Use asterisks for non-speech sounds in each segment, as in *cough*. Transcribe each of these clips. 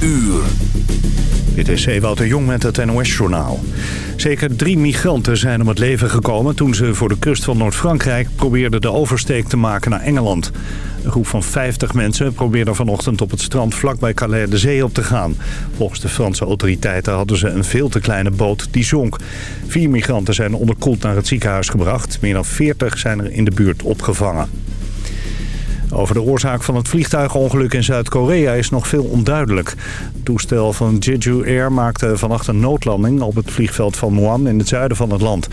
uur. Dit is Ewout de Jong met het NOS-journaal. Zeker drie migranten zijn om het leven gekomen toen ze voor de kust van Noord-Frankrijk probeerden de oversteek te maken naar Engeland. Een groep van 50 mensen probeerde vanochtend op het strand vlakbij Calais de zee op te gaan. Volgens de Franse autoriteiten hadden ze een veel te kleine boot die zonk. Vier migranten zijn onderkoeld naar het ziekenhuis gebracht. Meer dan 40 zijn er in de buurt opgevangen. Over de oorzaak van het vliegtuigongeluk in Zuid-Korea is nog veel onduidelijk. Het toestel van Jeju Air maakte vannacht een noodlanding op het vliegveld van Muan in het zuiden van het land.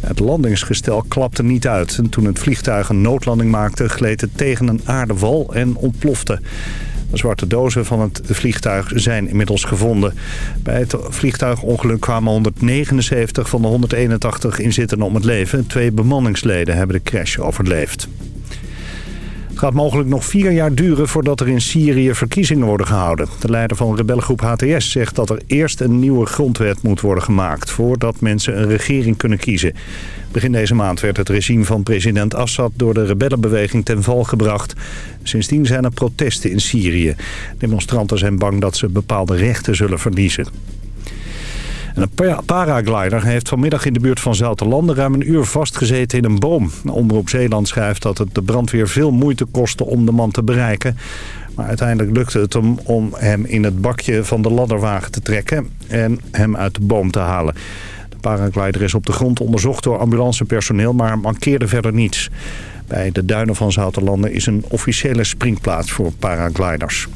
Het landingsgestel klapte niet uit. En toen het vliegtuig een noodlanding maakte gleed het tegen een aardewal en ontplofte. De zwarte dozen van het vliegtuig zijn inmiddels gevonden. Bij het vliegtuigongeluk kwamen 179 van de 181 inzittenden om het leven. Twee bemanningsleden hebben de crash overleefd. Het gaat mogelijk nog vier jaar duren voordat er in Syrië verkiezingen worden gehouden. De leider van rebellengroep HTS zegt dat er eerst een nieuwe grondwet moet worden gemaakt... voordat mensen een regering kunnen kiezen. Begin deze maand werd het regime van president Assad door de rebellenbeweging ten val gebracht. Sindsdien zijn er protesten in Syrië. Demonstranten zijn bang dat ze bepaalde rechten zullen verliezen een paraglider heeft vanmiddag in de buurt van Zoutelanden ruim een uur vastgezeten in een boom. Omroep Zeeland schrijft dat het de brandweer veel moeite kostte om de man te bereiken. Maar uiteindelijk lukte het hem om hem in het bakje van de ladderwagen te trekken en hem uit de boom te halen. De paraglider is op de grond onderzocht door ambulancepersoneel, maar mankeerde verder niets. Bij de duinen van Zoutelanden is een officiële springplaats voor paragliders.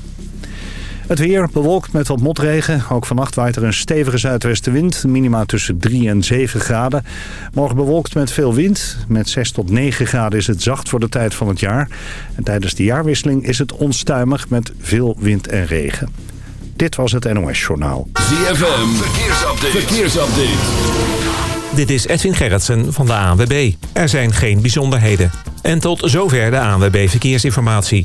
Het weer bewolkt met wat motregen. Ook vannacht waait er een stevige zuidwestenwind. Minima tussen 3 en 7 graden. Morgen bewolkt met veel wind. Met 6 tot 9 graden is het zacht voor de tijd van het jaar. En tijdens de jaarwisseling is het onstuimig met veel wind en regen. Dit was het NOS Journaal. ZFM, verkeersupdate. verkeersupdate. Dit is Edwin Gerritsen van de ANWB. Er zijn geen bijzonderheden. En tot zover de ANWB Verkeersinformatie.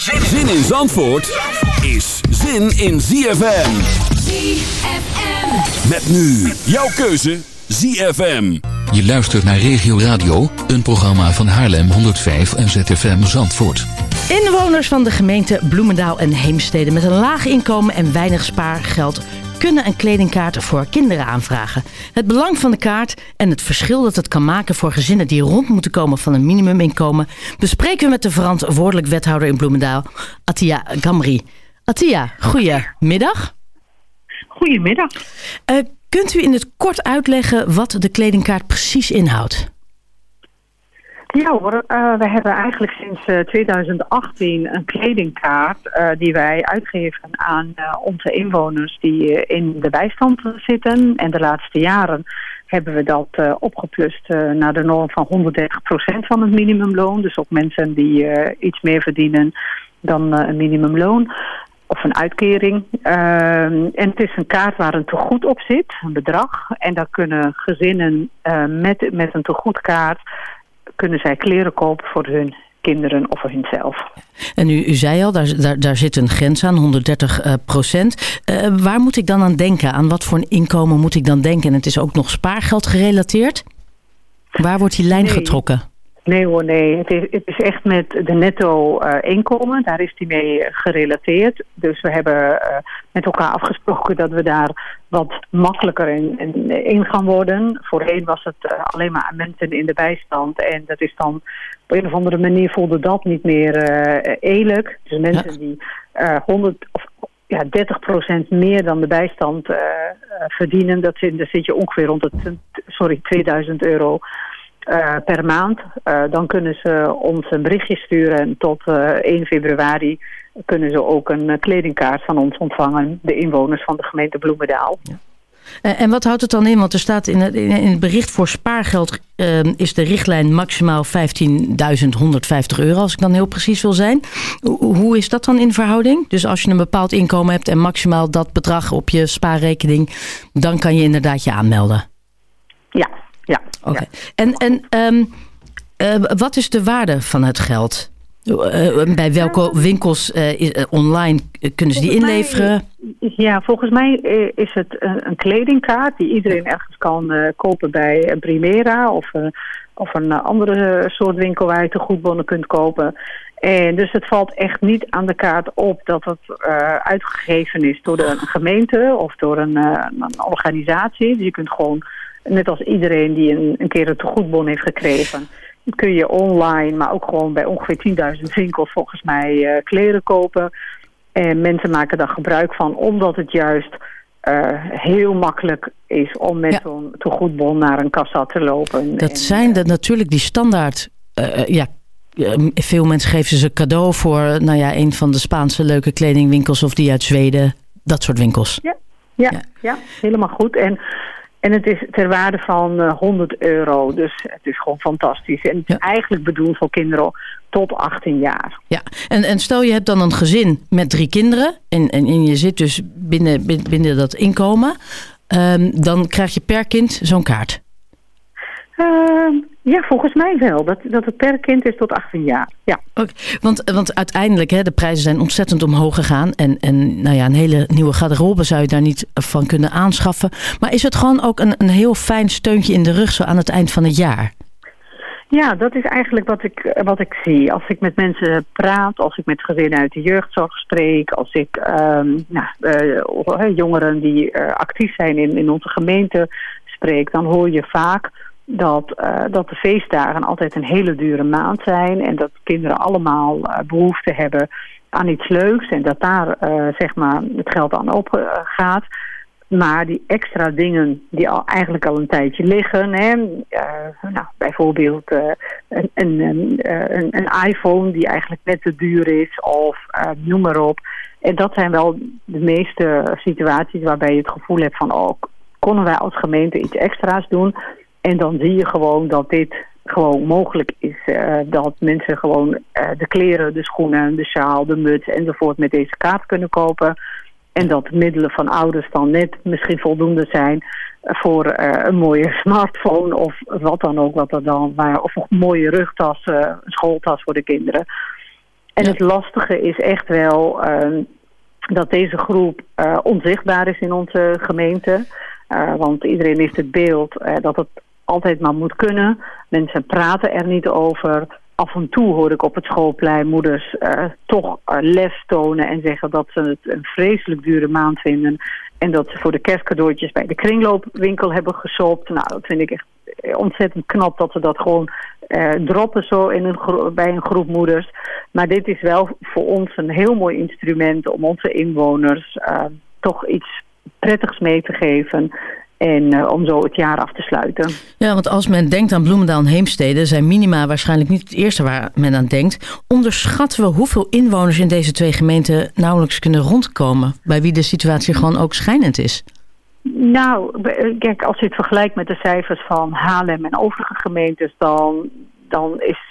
Zin in Zandvoort is zin in ZFM. ZFM. Met nu jouw keuze ZFM. Je luistert naar Regio Radio, een programma van Haarlem 105 en ZFM Zandvoort. Inwoners van de gemeente Bloemendaal en Heemstede met een laag inkomen en weinig spaargeld kunnen een kledingkaart voor kinderen aanvragen. Het belang van de kaart en het verschil dat het kan maken voor gezinnen die rond moeten komen van een minimuminkomen bespreken we met de verantwoordelijk wethouder in Bloemendaal, Atia Gamri. Atia, goedemiddag. Goedemiddag. Uh, kunt u in het kort uitleggen wat de kledingkaart precies inhoudt? Ja hoor, uh, we hebben eigenlijk sinds uh, 2018 een kledingkaart uh, die wij uitgeven aan onze inwoners die in de bijstand zitten. En de laatste jaren hebben we dat opgeplust naar de norm van 130% van het minimumloon. Dus ook mensen die iets meer verdienen dan een minimumloon of een uitkering. en het is een kaart waar een tegoed op zit, een bedrag. En daar kunnen gezinnen met, met een tegoedkaart kunnen zij kleren kopen voor hun kinderen of voor hunzelf. En u, u zei al, daar, daar, daar zit een grens aan, 130 uh, procent. Uh, waar moet ik dan aan denken? Aan wat voor een inkomen moet ik dan denken? En het is ook nog spaargeld gerelateerd? Waar wordt die lijn nee. getrokken? Nee hoor, nee. Het is, het is echt met de netto uh, inkomen. Daar is die mee gerelateerd. Dus we hebben uh, met elkaar afgesproken dat we daar wat makkelijker in, in, in gaan worden. Voorheen was het uh, alleen maar aan mensen in de bijstand. En dat is dan op een of andere manier voelde dat niet meer eerlijk. Dus mensen ja. die 100 of ja, 30% meer dan de bijstand verdienen. Dat zit, daar zit je ongeveer rond het, sorry, 2000 euro uh, per maand. Uh, dan kunnen ze ons een berichtje sturen en tot uh, 1 februari kunnen ze ook een kledingkaart van ons ontvangen. De inwoners van de gemeente Bloemendaal. Ja. Eh, en wat houdt het dan in? Want er staat in het, in het bericht voor spaargeld is de richtlijn maximaal 15.150 euro, als ik dan heel precies wil zijn. Hoe is dat dan in verhouding? Dus als je een bepaald inkomen hebt en maximaal dat bedrag op je spaarrekening, dan kan je inderdaad je aanmelden. Ja, ja. Oké. En, en um, uh, wat is de waarde van het geld? Uh, bij welke winkels uh, online kunnen ze die inleveren? Mij, ja, volgens mij is het een, kledingkaart die iedereen ergens kan kopen bij Primera of, of een andere soort winkel waar je te goedbonnen kunt kopen. En dus het valt echt niet aan de kaart op dat het uitgegeven is door een gemeente of door een, een organisatie. Dus je kunt gewoon, net als iedereen die een, een keer een tegoedbon heeft gekregen kun je online, maar ook gewoon bij ongeveer 10.000 winkels volgens mij uh, kleren kopen. En mensen maken daar gebruik van, omdat het juist uh, heel makkelijk is om met ja. zo'n tegoedbon naar een kassa te lopen. Dat en, zijn de, natuurlijk die standaard... Ja, veel mensen geven ze cadeau voor nou ja, een van de Spaanse leuke kledingwinkels... of die uit Zweden, dat soort winkels. Ja, ja, ja. ja helemaal goed. En en het is ter waarde van uh, 100 euro. Dus het is gewoon fantastisch. En het is eigenlijk bedoeld voor kinderen tot 18 jaar. Ja, en, en stel je hebt dan een gezin met drie kinderen. En, en, en je zit dus binnen, binnen dat inkomen. Um, dan krijg je per kind zo'n kaart. Uh, ja, volgens mij wel. Dat, dat het per kind is tot 18 jaar. Ja. Okay. Want, want uiteindelijk, hè, de prijzen zijn ontzettend omhoog gegaan. En, en nou ja, een hele nieuwe garderobe zou je daar niet van kunnen aanschaffen. Maar is het gewoon ook een, een heel fijn steuntje in de rug zo aan het eind van het jaar? Ja, dat is eigenlijk wat ik, wat ik zie. Als ik met mensen praat, als ik met gezinnen uit de jeugdzorg spreek... als ik um, nou, uh, jongeren die uh, actief zijn in, in onze gemeente spreek... dan hoor je vaak dat, uh, dat de feestdagen altijd een hele dure maand zijn en dat kinderen allemaal uh, behoefte hebben aan iets leuks en dat daar uh, zeg maar het geld aan op gaat. Maar die extra dingen die al, eigenlijk al een tijdje liggen, hè, nou, bijvoorbeeld een, een, een, een, iPhone die eigenlijk net te duur is of noem maar op. En dat zijn wel de meeste situaties waarbij je het gevoel hebt van oh, konden wij als gemeente iets extra's doen. En dan zie je gewoon dat dit gewoon mogelijk is. Uh, dat mensen gewoon uh, de kleren, de schoenen, de sjaal, de muts enzovoort met deze kaart kunnen kopen. En dat de middelen van ouders dan net misschien voldoende zijn voor uh, een mooie *laughs* smartphone of wat dan ook. Wat er dan, of een mooie rugtas, een schooltas voor de kinderen. En het lastige is echt wel ehm, dat deze groep onzichtbaar is in onze gemeente. want iedereen heeft het beeld dat het altijd maar moet kunnen. Mensen praten er niet over. Af en toe hoor ik op het schoolplein moeders uh, toch uh, lef tonen en zeggen dat ze het een vreselijk dure maand vinden. En dat ze voor de kerstcadeautjes bij de kringloopwinkel hebben gesopt. Nou, dat vind ik echt ontzettend knap dat ze dat gewoon droppen zo in een bij een groep moeders. Maar dit is wel voor ons een heel mooi instrument om onze inwoners toch iets prettigs mee te geven. En uh, om zo het jaar af te sluiten. Ja, want als men denkt aan Bloemendaal en Heemstede... zijn minima waarschijnlijk niet het eerste waar men aan denkt. Onderschatten we hoeveel inwoners in deze twee gemeenten... nauwelijks kunnen rondkomen? Bij wie de situatie gewoon ook schijnend is? Nou, kijk, als je het vergelijkt met de cijfers van Haarlem en overige gemeentes... dan, dan, is,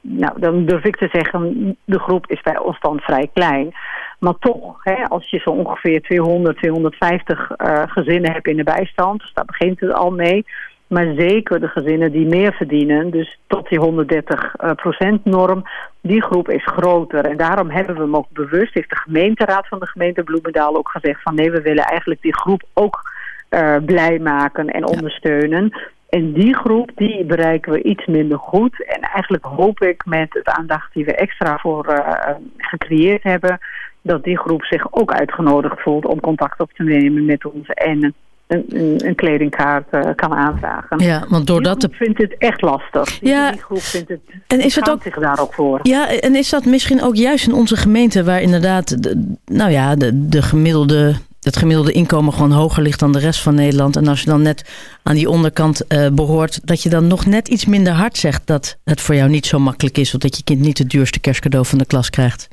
nou, dan durf ik te zeggen, de groep is bij ons dan vrij klein... Maar toch, hè, als je zo ongeveer 200, 250 uh, gezinnen hebt in de bijstand, dus daar begint het al mee. Maar zeker de gezinnen die meer verdienen, dus tot die 130 uh, procent norm, die groep is groter. En daarom hebben we hem ook bewust, heeft de gemeenteraad van de gemeente Bloemendaal ook gezegd van nee, we willen eigenlijk die groep ook uh, blij maken en ondersteunen. En die groep, die bereiken we iets minder goed. En eigenlijk hoop ik met het aandacht die we extra voor uh, gecreëerd hebben dat die groep zich ook uitgenodigd voelt om contact op te nemen met ons en een, kledingkaart uh, kan aanvragen. Ja, want doordat de vindt het echt lastig. Ja, die, groep vindt het, en is het ook zich daar ook voor. Ja, en is dat misschien ook juist in onze gemeente waar inderdaad, de, nou ja, de, de gemiddelde het gemiddelde inkomen gewoon hoger ligt dan de rest van Nederland. En als je dan net aan die onderkant uh, behoort, dat je dan nog net iets minder hard zegt dat het voor jou niet zo makkelijk is, of dat je kind niet het duurste kerstcadeau van de klas krijgt.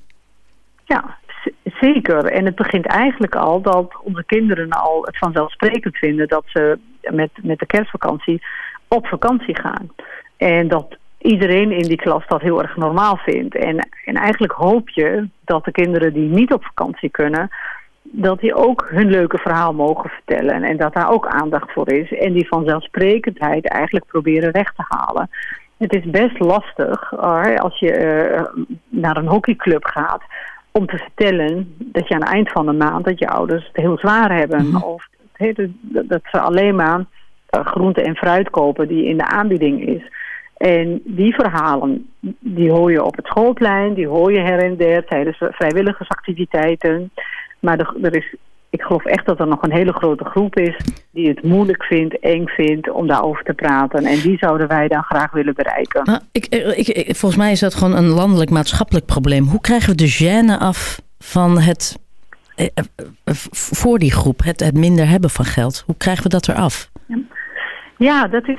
Ja, zeker. En het begint eigenlijk al dat onze kinderen al het vanzelfsprekend vinden dat ze met, met de kerstvakantie op vakantie gaan. En dat iedereen in die klas dat heel erg normaal vindt. En, en eigenlijk hoop je dat de kinderen die niet op vakantie kunnen, dat die ook hun leuke verhaal mogen vertellen. En dat daar ook aandacht voor is. En die vanzelfsprekendheid eigenlijk proberen weg te halen. Het is best lastig als je uh, naar een hockeyclub gaat om te vertellen dat je aan het eind van de maand dat je ouders het heel zwaar hebben. Mhm. Of dat ze alleen maar uh, groente en fruit kopen die in de aanbieding is. En die verhalen, die hoor je op het schoolplein, die hoor je her en der tijdens vrijwilligersactiviteiten. Maar er is ik geloof echt dat er nog een hele grote groep is die het moeilijk vindt, eng vindt om daarover te praten. En die zouden wij dan graag willen bereiken. Nou, ik, ik, volgens mij is dat gewoon een landelijk maatschappelijk probleem. Hoe krijgen we de gêne af van het, eh, eh, voor die groep, het, het minder hebben van geld? Hoe krijgen we dat eraf? Ja. Ja, dat is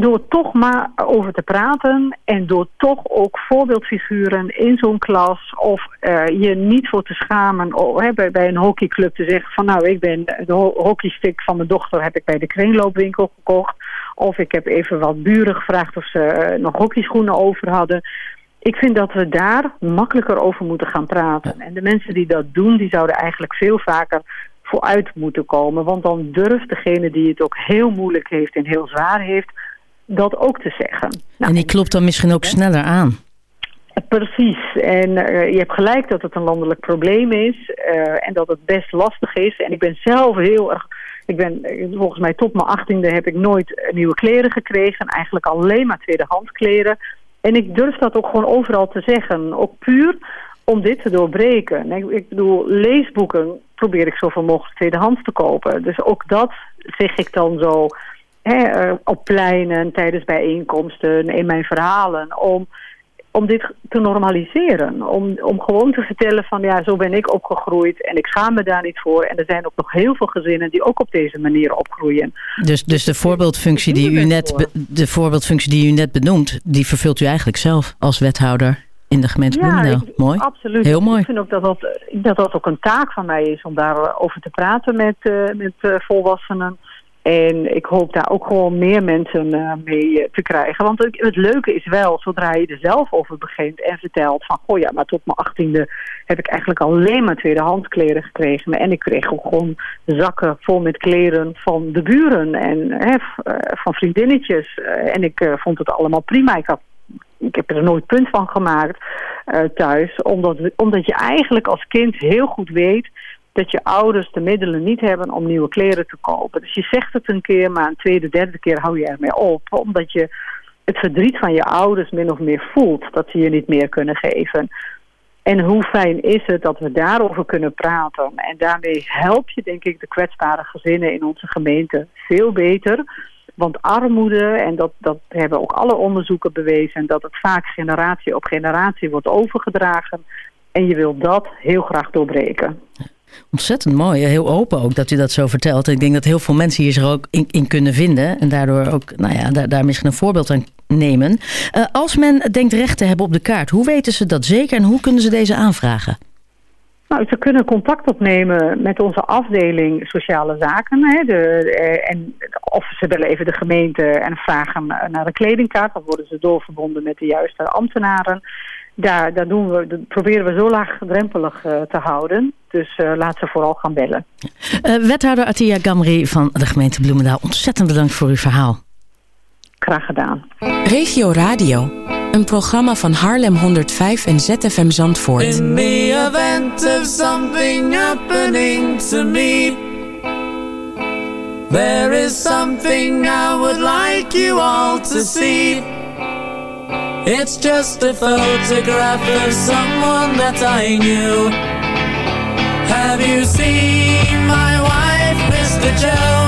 door toch maar over te praten en door toch ook voorbeeldfiguren in zo'n klas of uh, je niet voor te schamen of, hè, bij, bij, een hockeyclub te zeggen van nou ik ben de hockeystick van mijn dochter heb ik bij de kringloopwinkel gekocht of ik heb even wat buren gevraagd of ze uh, nog hockeyschoenen over hadden. Ik vind dat we daar makkelijker over moeten gaan praten. En de mensen die dat doen, die zouden eigenlijk veel vaker vooruit moeten komen. Want dan durft degene die het ook heel moeilijk heeft en heel zwaar heeft, dat ook te zeggen. Nou, en die klopt dan misschien ook sneller aan. Precies. En uh, je hebt gelijk dat het een landelijk probleem is. Uh, en dat het best lastig is. En ik ben zelf heel erg... Ik ben volgens mij tot mijn achttiende heb ik nooit nieuwe kleren gekregen. Eigenlijk alleen maar tweedehands kleren. En ik durf dat ook gewoon overal te zeggen. Ook puur om dit te doorbreken. Ik bedoel, leesboeken probeer ik zoveel mogelijk tweedehands te kopen. Dus ook dat zeg ik dan zo hè, eh, op pleinen, tijdens bijeenkomsten, in mijn verhalen. Om, om dit te normaliseren. Om, om gewoon te vertellen van ja, zo ben ik opgegroeid en ik schaam me daar niet voor. En er zijn ook nog heel veel gezinnen die ook op deze manier opgroeien. Dus, dus de voorbeeldfunctie die u net, de voorbeeldfunctie die u net benoemt, die vervult u eigenlijk zelf als wethouder? In de gemeente ja, mooi. absoluut. Heel mooi. Ik vind ook dat dat, dat dat ook een taak van mij is om daarover te praten met, uh, met uh, volwassenen. En ik hoop daar ook gewoon meer mensen uh, mee te krijgen. Want het, het, leuke is wel, zodra je er zelf over begint en vertelt van... goh ja, maar tot mijn achttiende heb ik eigenlijk alleen maar tweedehands kleren gekregen. En ik kreeg ook gewoon zakken vol met kleren van de buren en hè, van vriendinnetjes. en ik vond het allemaal prima. Ik had ik heb er nooit punt van gemaakt uh, thuis. Omdat, omdat je eigenlijk als kind heel goed weet dat je ouders de middelen niet hebben om nieuwe kleren te kopen. Dus je zegt het een keer, maar een tweede, derde keer hou je ermee op. Omdat je het verdriet van je ouders min of meer voelt dat ze je niet meer kunnen geven. En hoe fijn is het dat we daarover kunnen praten. En daarmee help je denk ik de kwetsbare gezinnen in onze gemeente veel beter want armoede, en dat, dat hebben ook alle onderzoeken bewezen... dat het vaak generatie op generatie wordt overgedragen. En je wil dat heel graag doorbreken. Ontzettend mooi, heel open ook dat u dat zo vertelt. Ik denk dat heel veel mensen hier zich ook in, kunnen vinden. En daardoor ook nou ja, daar, daar misschien een voorbeeld aan nemen. Uh, als men denkt recht te hebben op de kaart, hoe weten ze dat zeker en hoe kunnen ze deze aanvragen? Nou, ze kunnen contact opnemen met onze afdeling sociale zaken. Hè, de, eh, en, of ze bellen even de gemeente en vragen naar een kledingkaart. Dan worden ze doorverbonden met de juiste ambtenaren. Daar, daar doen we, dat proberen we zo laagdrempelig uh, te houden. Dus uh, laat ze vooral gaan bellen. Uh, wethouder Atia Gamri van de gemeente Bloemendaal. Ontzettend bedankt voor uw verhaal. Graag gedaan. Regio Radio. Een programma van Haarlem 105 en ZFM Zandvoort. In the event of something happening to me There is something I would like you all to see It's just a photograph of someone that I knew Have you seen my wife, Mr. Jones?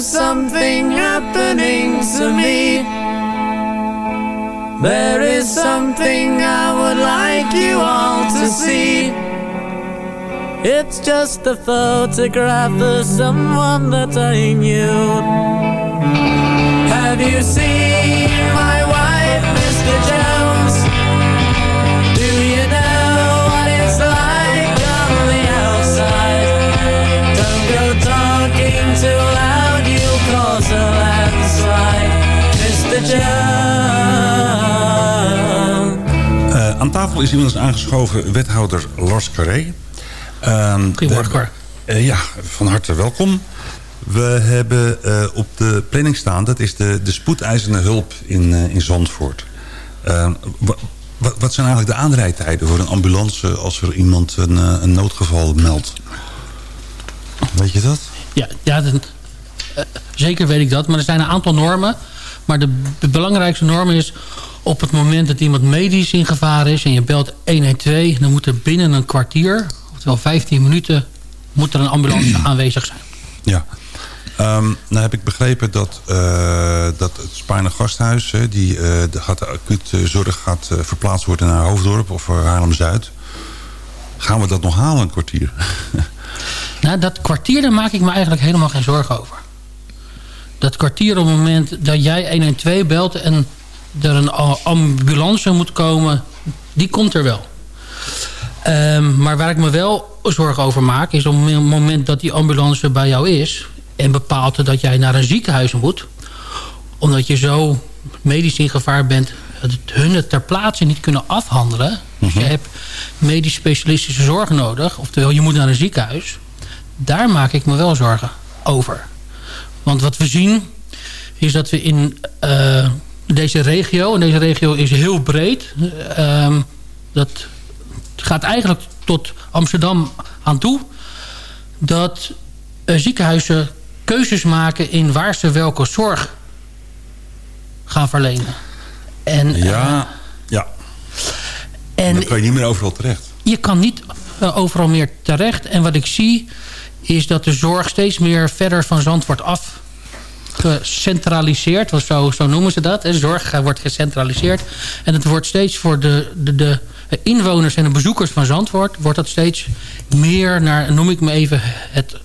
something happening to me, there is something I would like you all to see. It's just a photograph of someone that I knew. Have you seen my wife, Mr. Jones? Do you know what it's like on the outside? Don't go talking too Eh, aan tafel is inmiddels aangeschoven wethouder Lars Carré. Ehm, Goedemorgen, eh, ja, van harte welkom. We hebben eh, op de planning staan, dat is de, de spoedeisende hulp in, in Zandvoort. Ehm, wa- wa- wat zijn eigenlijk de aanrijdtijden voor een ambulance als er iemand een, een noodgeval meldt? Weet je dat? Ja, ja dat- zeker weet ik dat. Maar er zijn een aantal normen. Maar de, de belangrijkste norm is... op het moment dat iemand medisch in gevaar is... en je belt 112... dan moet er binnen een kwartier... oftewel 15 minuten... moet er een ambulance *clears throat* aanwezig zijn. Ja. Ehm, nou heb ik begrepen dat, eh, dat het Spaarne Gasthuis... Die eh, de, gaat de acute zorg gaat eh, verplaatst worden naar Hoofddorp of Haarlem-Zuid. Gaan we dat nog halen, een kwartier? *laughs* Nou, dat kwartier, daar maak ik me eigenlijk helemaal geen zorgen over. Dat kwartier op het moment dat jij 112 belt... en er een ambulance moet komen, die komt er wel. Ehm, maar waar ik me wel zorgen over maak... is op het moment dat die ambulance bij jou is... en bepaalt dat jij naar een ziekenhuis moet... omdat je zo medisch in gevaar bent... dat hun het ter plaatse niet kunnen afhandelen. Dus je hebt medisch specialistische zorg nodig. Oftewel, je moet naar een ziekenhuis. Daar maak ik me wel zorgen over. Want wat we zien is dat we in eh, deze regio... en deze regio is heel breed... ehm, dat gaat eigenlijk tot Amsterdam aan toe... dat eh, ziekenhuizen keuzes maken in waar ze welke zorg gaan verlenen. En, eh, Ja, ja. en Dan kan je niet meer overal terecht. je kan niet overal meer terecht. En wat ik zie is dat de zorg steeds meer verder van Zandvoort af gecentraliseerd. Want zo, zo noemen ze dat. Hè. Zorg eh, wordt gecentraliseerd. En het wordt steeds voor de, de, de inwoners en de bezoekers van Zandvoort... wordt dat steeds meer naar, noem ik me even, het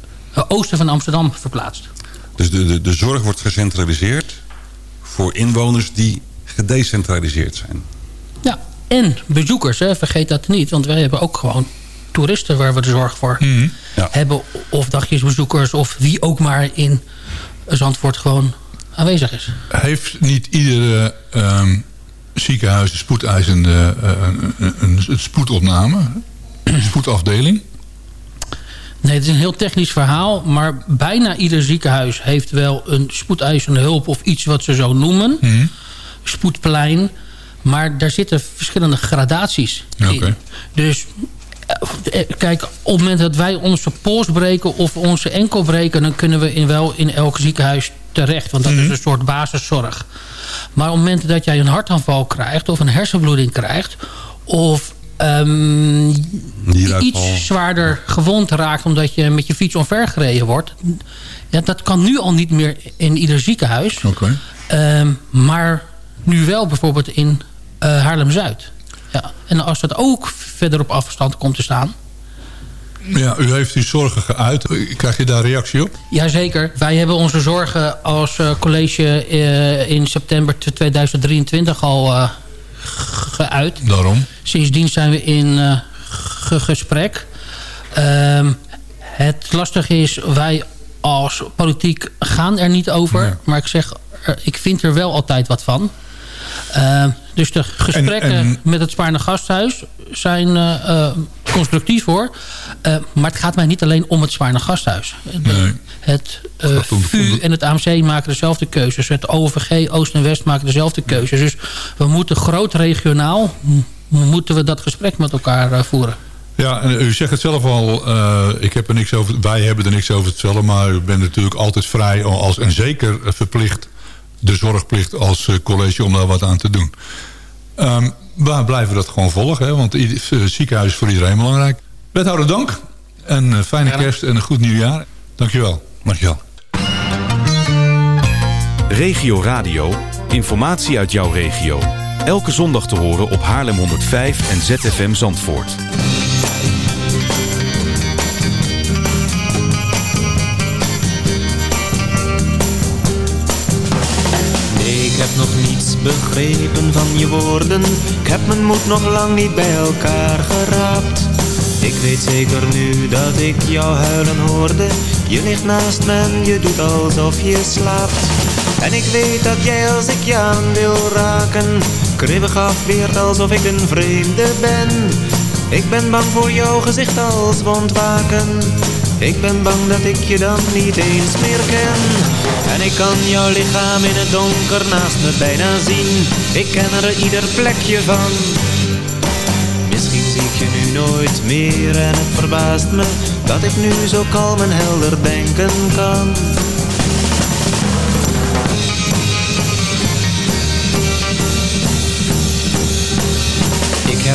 oosten van Amsterdam verplaatst. Dus de, de, de zorg wordt gecentraliseerd voor inwoners die gedecentraliseerd zijn. Ja, en bezoekers, hè, vergeet dat niet. Want wij hebben ook gewoon toeristen waar we de zorg voor Ja. hebben. Of dagjesbezoekers of wie ook maar in Zandvoort gewoon aanwezig is. Heeft niet iedere ehm, ziekenhuis een spoedeisende eh, een, een, een, een spoedopname? Een spoedafdeling? Nee, het is een heel technisch verhaal. Maar bijna ieder ziekenhuis heeft wel een spoedeisende hulp... of iets wat ze zo noemen. Spoedplein. Maar daar zitten verschillende gradaties in. Dus eh, eh, kijk, op het moment dat wij onze pols breken... of onze enkel breken... dan kunnen we in wel in elk ziekenhuis terecht. Want dat is een soort basiszorg. Maar op het moment dat jij een hartaanval krijgt... of een hersenbloeding krijgt... of ehm, iets zwaarder gewond raakt... omdat je met je fiets omvergereden wordt... Ja, dat kan nu al niet meer in ieder ziekenhuis. Oké. Ehm, maar nu wel bijvoorbeeld in eh, Haarlem-Zuid. Ja. En als dat ook verder op afstand komt te staan... Ja, u heeft uw zorgen geuit. Krijg je daar reactie op? Jazeker. Wij hebben onze zorgen als eh, college eh, in september 2023 al eh, geuit. Daarom. Sindsdien zijn we in ge- gesprek. Ehm, het lastige is, wij als politiek gaan er niet over. Ja. Maar ik zeg, ik vind er wel altijd wat van. Ehm, dus de gesprekken En- en- met het Spaarne Gasthuis zijn eh, eh, constructief hoor. Uh, maar het gaat mij niet alleen om het Zwaarne Gasthuis. Nee. Het VU en het AMC maken dezelfde keuzes. Het OVG, Oost en West maken dezelfde keuzes. Dus we moeten groot regionaal... moeten we dat gesprek met elkaar voeren. Ja, en u zegt het zelf al, uh, ik heb er niks over, wij hebben er niks over te vertellen, maar u bent natuurlijk altijd vrij als, en zeker verplicht de zorgplicht als uh, college om daar wat aan te doen. Um, we blijven dat gewoon volgen, hè, want het ziekenhuis is voor iedereen belangrijk. Wethouder, dank. En uh, fijne ja. kerst en een goed nieuwjaar. Dankjewel. Dankjewel. Regio Radio. Informatie uit jouw regio. Elke zondag te horen op Haarlem 105 en ZFM Zandvoort. Ik heb nog niets begrepen van je woorden. Ik heb mijn moed nog lang niet bij elkaar geraapt. Ik weet zeker nu dat ik jou huilen hoorde. Je ligt naast me en je doet alsof je slaapt. En ik weet dat jij als ik je aan wil raken, kribbig afweert alsof ik een vreemde ben. Ik ben bang voor jouw gezicht als wondwaken. Ik ben bang dat ik je dan niet eens meer ken. En ik kan jouw lichaam in het donker naast me bijna zien. Ik ken er ieder plekje van. Misschien zie ik je nu nooit meer en het verbaast me dat ik nu zo kalm en helder denken kan.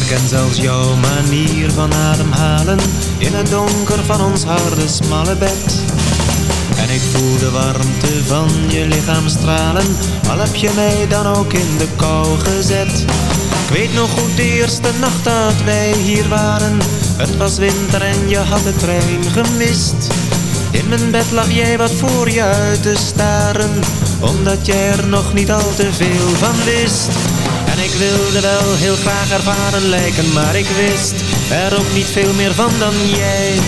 Herken zelfs jouw manier van ademhalen in het donker van ons harde smalle bed. En ik voel de warmte van je lichaam stralen, al heb je mij dan ook in de kou gezet. Ik weet nog goed de eerste nacht dat wij hier waren. Het was winter en je had de trein gemist. In mijn bed lag jij wat voor je uit te staren, omdat jij er nog niet al te veel van wist. Ik wilde wel heel graag ervaren lijken, maar ik wist er ook niet veel meer van dan jij.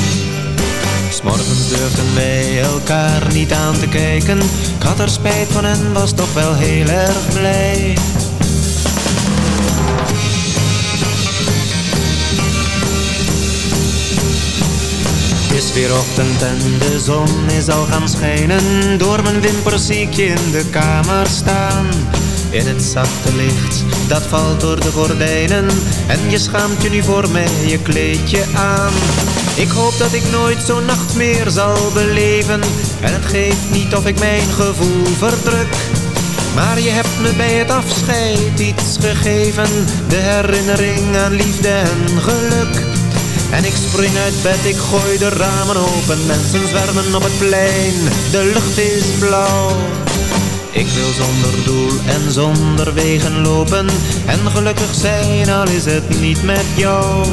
S'morgens durfden wij elkaar niet aan te kijken. Ik had er spijt van en was toch wel heel erg blij. Is weer ochtend en de zon is al gaan schijnen. Door mijn wimpers zie ik je in de kamer staan. In het zachte licht, dat valt door de gordijnen En je schaamt je nu voor mij je kleedje aan. Ik hoop dat ik nooit zo'n nacht meer zal beleven En het geeft niet of ik mijn gevoel verdruk. Maar je hebt me bij het afscheid iets gegeven De herinnering aan liefde en geluk. En ik spring uit bed, ik gooi de ramen open Mensen zwermen op het plein, de lucht is blauw ik wil zonder doel en zonder wegen lopen. En gelukkig zijn al is het niet met jou.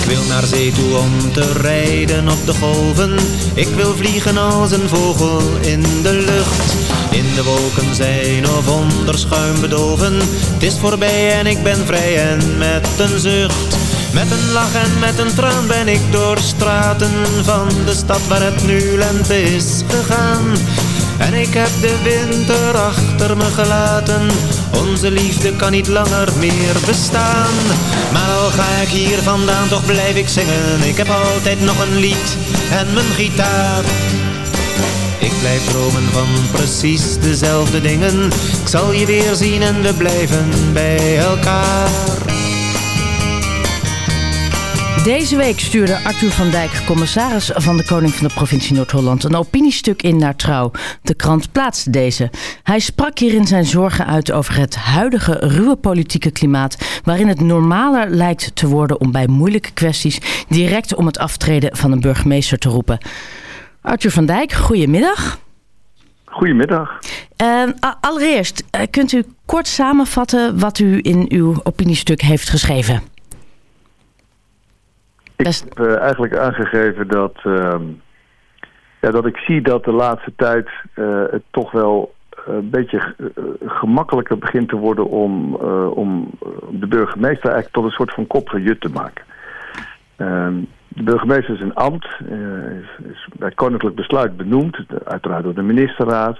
Ik wil naar zee toe om te rijden op de golven. Ik wil vliegen als een vogel in de lucht. In de wolken zijn of onder schuim bedolven. Het is voorbij en ik ben vrij en met een zucht met een lach en met een traan ben ik door straten van de stad waar het nu lente is gegaan. En ik heb de winter achter me gelaten. Onze liefde kan niet langer meer bestaan. Maar al ga ik hier vandaan, toch blijf ik zingen. Ik heb altijd nog een lied en mijn gitaar. Ik blijf dromen van precies dezelfde dingen. Ik zal je weer zien en we blijven bij elkaar. Deze week stuurde Arthur van Dijk, commissaris van de Koning van de provincie Noord-Holland, een opiniestuk in naar Trouw. De krant plaatste deze. Hij sprak hierin zijn zorgen uit over het huidige ruwe politieke klimaat, waarin het normaler lijkt te worden om bij moeilijke kwesties direct om het aftreden van een burgemeester te roepen. Arthur van Dijk, goedemiddag. Goedemiddag. Uh, allereerst, uh, kunt u kort samenvatten wat u in uw opiniestuk heeft geschreven? Ik heb uh, eigenlijk aangegeven dat, uh, ja, dat ik zie dat de laatste tijd uh, het toch wel een beetje gemakkelijker begint te worden om, om de burgemeester eigenlijk tot een soort van kopperjut te maken. Ehm, de burgemeester is een ambt, is, is, bij koninklijk besluit benoemd, uiteraard door de ministerraad.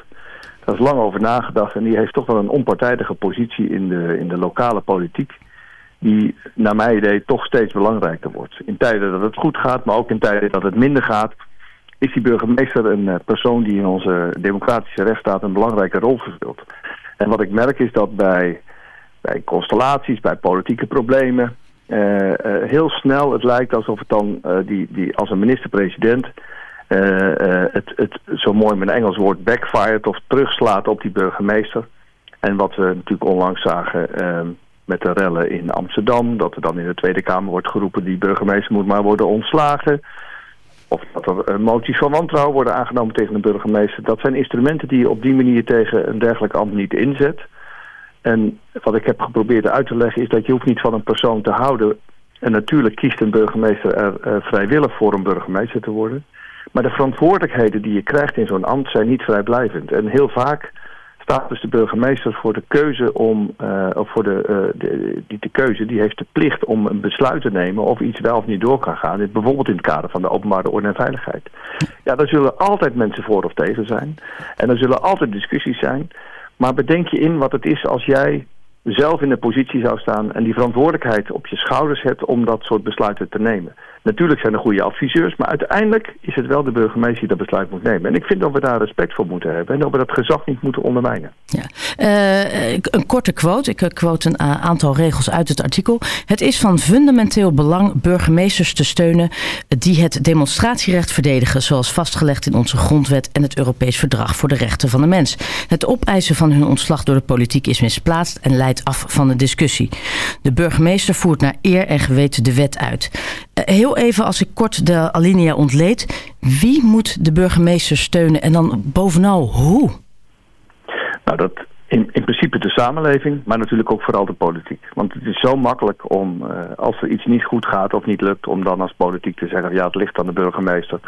Daar is lang over nagedacht en die heeft toch wel een onpartijdige positie in de, in de lokale politiek. Die naar mijn idee toch steeds belangrijker wordt. In tijden dat het goed gaat, maar ook in tijden dat het minder gaat, is die burgemeester een uh, persoon die in onze democratische rechtsstaat een belangrijke rol vervult. En wat ik merk is dat bij, bij constellaties, bij politieke problemen, uh, uh, heel snel het lijkt alsof het dan die, die als een minister-president het, het zo mooi met een Engels woord backfired of terugslaat op die burgemeester. En wat we natuurlijk onlangs zagen met de rellen in Amsterdam, dat er dan in de Tweede Kamer wordt geroepen die burgemeester moet maar worden ontslagen. Of dat er moties van wantrouwen worden aangenomen tegen een burgemeester. Dat zijn instrumenten die je op die manier tegen een dergelijk ambt niet inzet. En wat ik heb geprobeerd uit te leggen is dat je hoeft niet van een persoon te houden. En natuurlijk kiest een burgemeester er uh, vrijwillig voor een burgemeester te worden. Maar de verantwoordelijkheden die je krijgt in zo'n ambt zijn niet vrijblijvend. En heel vaak staat dus de burgemeester voor de keuze om, uh, of voor de, uh, de, die de keuze, die heeft de plicht om een besluit te nemen of iets wel of niet door kan gaan. Bijvoorbeeld in het kader van de openbare orde en veiligheid. Ja, daar zullen altijd mensen voor of tegen zijn. En er zullen altijd discussies zijn. Maar bedenk je in wat het is als jij zelf in de positie zou staan en die verantwoordelijkheid op je schouders hebt om dat soort besluiten te nemen. Natuurlijk zijn er goede adviseurs, maar uiteindelijk is het wel de burgemeester die dat besluit moet nemen. En ik vind dat we daar respect voor moeten hebben en dat we dat gezag niet moeten ondermijnen. Ja. Uh, een korte quote, ik quote een aantal regels uit het artikel. Het is van fundamenteel belang burgemeesters te steunen die het demonstratierecht verdedigen, zoals vastgelegd in onze grondwet en het Europees Verdrag voor de Rechten van de Mens. Het opeisen van hun ontslag door de politiek is misplaatst en leidt af van de discussie. De burgemeester voert naar eer en geweten de wet uit. Uh, heel even, als ik kort de alinea ontleed. Wie moet de burgemeester steunen en dan bovenal hoe? Nou, dat in, in principe de samenleving, maar natuurlijk ook vooral de politiek. Want het is zo makkelijk om, uh, als er iets niet goed gaat of niet lukt... om dan als politiek te zeggen, ja, het ligt aan de burgemeester...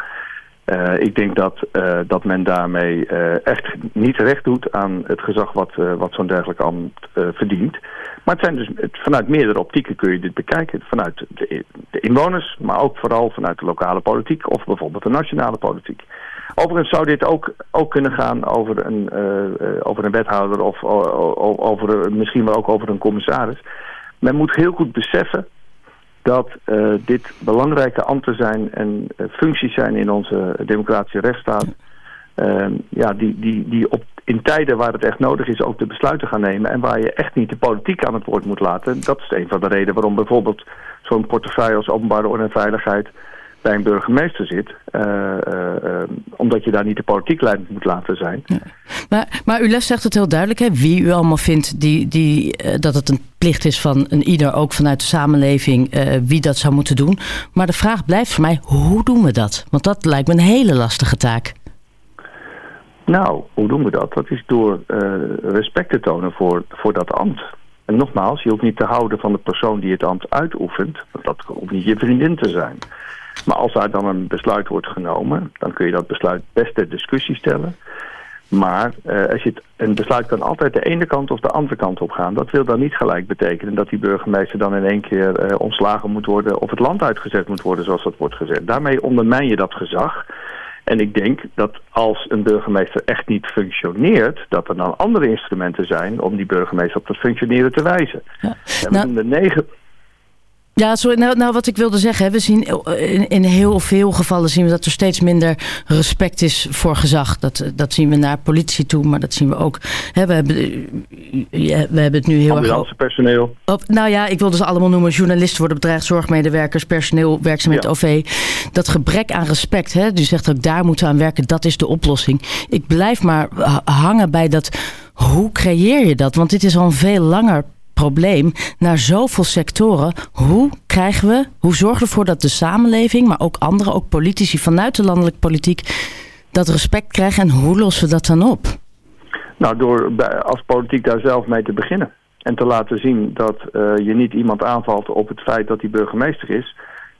Uh, ik denk dat, uh, dat men daarmee uh, echt niet recht doet aan het gezag wat, wat zo'n dergelijk ambt verdient. Maar het zijn dus, vanuit meerdere optieken kun je dit bekijken. Vanuit de, de, inwoners, maar ook vooral vanuit de lokale politiek of bijvoorbeeld de nationale politiek. Overigens zou dit ook, ook kunnen gaan over een, over een wethouder of over, misschien wel ook over een commissaris. Men moet heel goed beseffen dat uh, dit belangrijke ambten zijn en uh, functies zijn in onze democratische rechtsstaat. Uh, ja, die, die, die op, in tijden waar het echt nodig is ook de besluiten gaan nemen. En waar je echt niet de politiek aan het woord moet laten. Dat is een van de redenen waarom bijvoorbeeld zo'n portefeuille als openbare orde en veiligheid bij een burgemeester zit. Uh, uh, omdat je daar niet de politiek leidend moet laten zijn. Ja. Maar, maar uw les zegt het heel duidelijk. Hè? Wie u allemaal vindt die, die, uh, dat het een plicht is van een ieder, ook vanuit de samenleving, wie dat zou moeten doen. Maar de vraag blijft voor mij, hoe doen we dat? Want dat lijkt me een hele lastige taak. Nou, hoe doen we dat? Dat is door respect te tonen voor, voor dat ambt. En nogmaals, je hoeft niet te houden van de persoon die het ambt uitoefent. Want dat hoeft niet je vriendin te zijn. Maar als daar dan een besluit wordt genomen, dan kun je dat besluit best ter discussie stellen. Maar uh, als je het, een besluit kan altijd de ene kant of de andere kant op gaan. Dat wil dan niet gelijk betekenen dat die burgemeester dan in één keer uh, ontslagen moet worden... of het land uitgezet moet worden zoals dat wordt gezegd. Daarmee ondermijn je dat gezag. En ik denk dat als een burgemeester echt niet functioneert... dat er dan andere instrumenten zijn om die burgemeester op dat functioneren te wijzen. Ja. En we nou, de negen... Ja, sorry, nou, nou wat ik wilde zeggen. We zien in, in, heel veel gevallen zien we dat er steeds minder respect is voor gezag. Dat, dat zien we naar politie toe, maar dat zien we ook. Hè, we, hebben, ja, we hebben het nu heel erg... personeel. Op, nou ja, ik wilde ze allemaal noemen. Journalisten worden bedreigd, zorgmedewerkers, personeel, werkzaamheid ja. OV. Dat gebrek aan respect, hè, die zegt ook daar moeten we aan werken. Dat is de oplossing. Ik blijf maar hangen bij dat... Hoe creëer je dat? Want dit is al een veel langer probleem naar zoveel sectoren. Hoe krijgen we, hoe zorgen we ervoor dat de samenleving, maar ook anderen, ook politici vanuit de landelijke politiek, dat respect krijgen en hoe lossen we dat dan op? Nou, door als politiek daar zelf mee te beginnen. En te laten zien dat uh, je niet iemand aanvalt op het feit dat hij burgemeester is.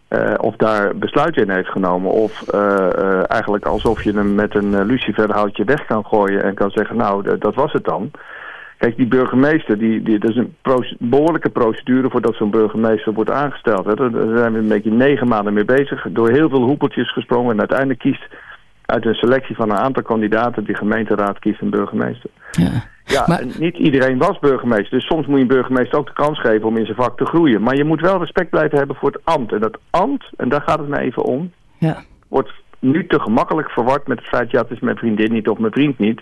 Uh, of daar besluit in heeft genomen. Of uh, eigenlijk alsof je hem met een luciferhoutje weg kan gooien en kan zeggen, nou, dat was het dan. Kijk, die burgemeester, die, die, dat is een proce behoorlijke procedure voordat zo'n burgemeester wordt aangesteld. Hè. Daar zijn we een beetje negen maanden mee bezig. Door heel veel hoepeltjes gesprongen. En uiteindelijk kiest uit een selectie van een aantal kandidaten die gemeenteraad kiest en burgemeester. Ja. Ja, Maar- niet iedereen was burgemeester. Dus soms moet je een burgemeester ook de kans geven om in zijn vak te groeien. Maar je moet wel respect blijven hebben voor het ambt. En dat ambt, en daar gaat het me even om, Ja. wordt nu te gemakkelijk verward met het feit... ja, het is mijn vriendin niet of mijn vriend niet.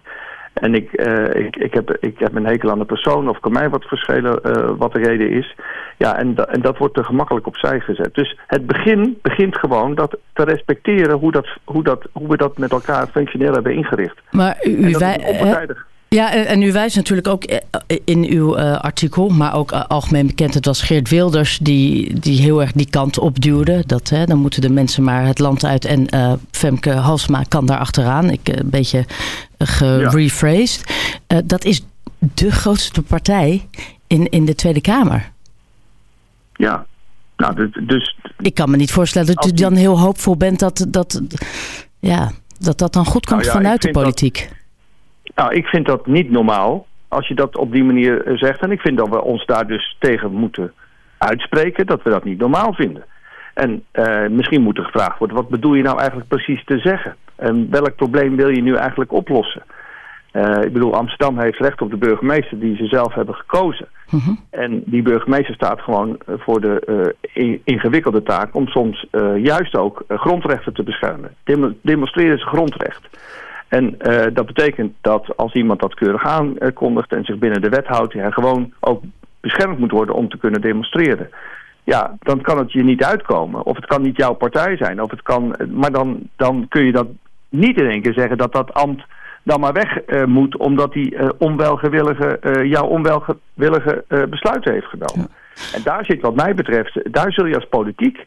En ik, eh, ik, ik, heb, ik heb een hekel aan de persoon of kan mij wat verschillen eh, wat de reden is. Ja, en, da- en dat wordt te gemakkelijk opzij gezet. Dus het begin begint gewoon dat te respecteren hoe, dat, hoe, dat, hoe we dat met elkaar functioneel hebben ingericht. Maar u, wij. Ja, en en u wijst natuurlijk ook eh, in uw eh, artikel, maar ook eh, algemeen bekend, het was Geert Wilders die, die heel erg die kant opduwde. Dat, hè, dan moeten de mensen maar het land uit en eh, Femke Halsma kan daar achteraan. Ik eh, een beetje gerephrased. Eh, dat is de grootste partij in, in de Tweede Kamer. Ja, nou, dus, dus Ik kan me niet voorstellen dat u dan heel hoopvol bent dat dat, ja, dat, dat dan goed komt Nou ja, vanuit de dat- politiek. Nou, ik vind dat niet normaal als je dat op die manier eh, zegt. En ik vind dat we ons daar dus tegen moeten uitspreken dat we dat niet normaal vinden. En eh, misschien moet er gevraagd worden, wat bedoel je nou eigenlijk precies te zeggen? En welk probleem wil je nu eigenlijk oplossen? Eh, ik bedoel, Amsterdam heeft recht op de burgemeester die ze zelf hebben gekozen. En die burgemeester staat gewoon voor de in- ingewikkelde taak om soms juist ook grondrechten te beschermen. Demo- demonstreren is een grondrecht. En eh, dat betekent dat als iemand dat keurig aankondigt en zich binnen de wet houdt, hij gewoon ook beschermd moet worden om te kunnen demonstreren. Ja, dan kan het je niet uitkomen. Of het kan niet jouw partij zijn. Of het kan, maar dan, dan kun je dat niet in één keer zeggen dat dat ambt dan maar weg eh, moet, omdat hij eh, onwelgewillige, jouw onwelgewillige besluiten heeft genomen. En daar zit wat mij betreft, daar zul je als politiek,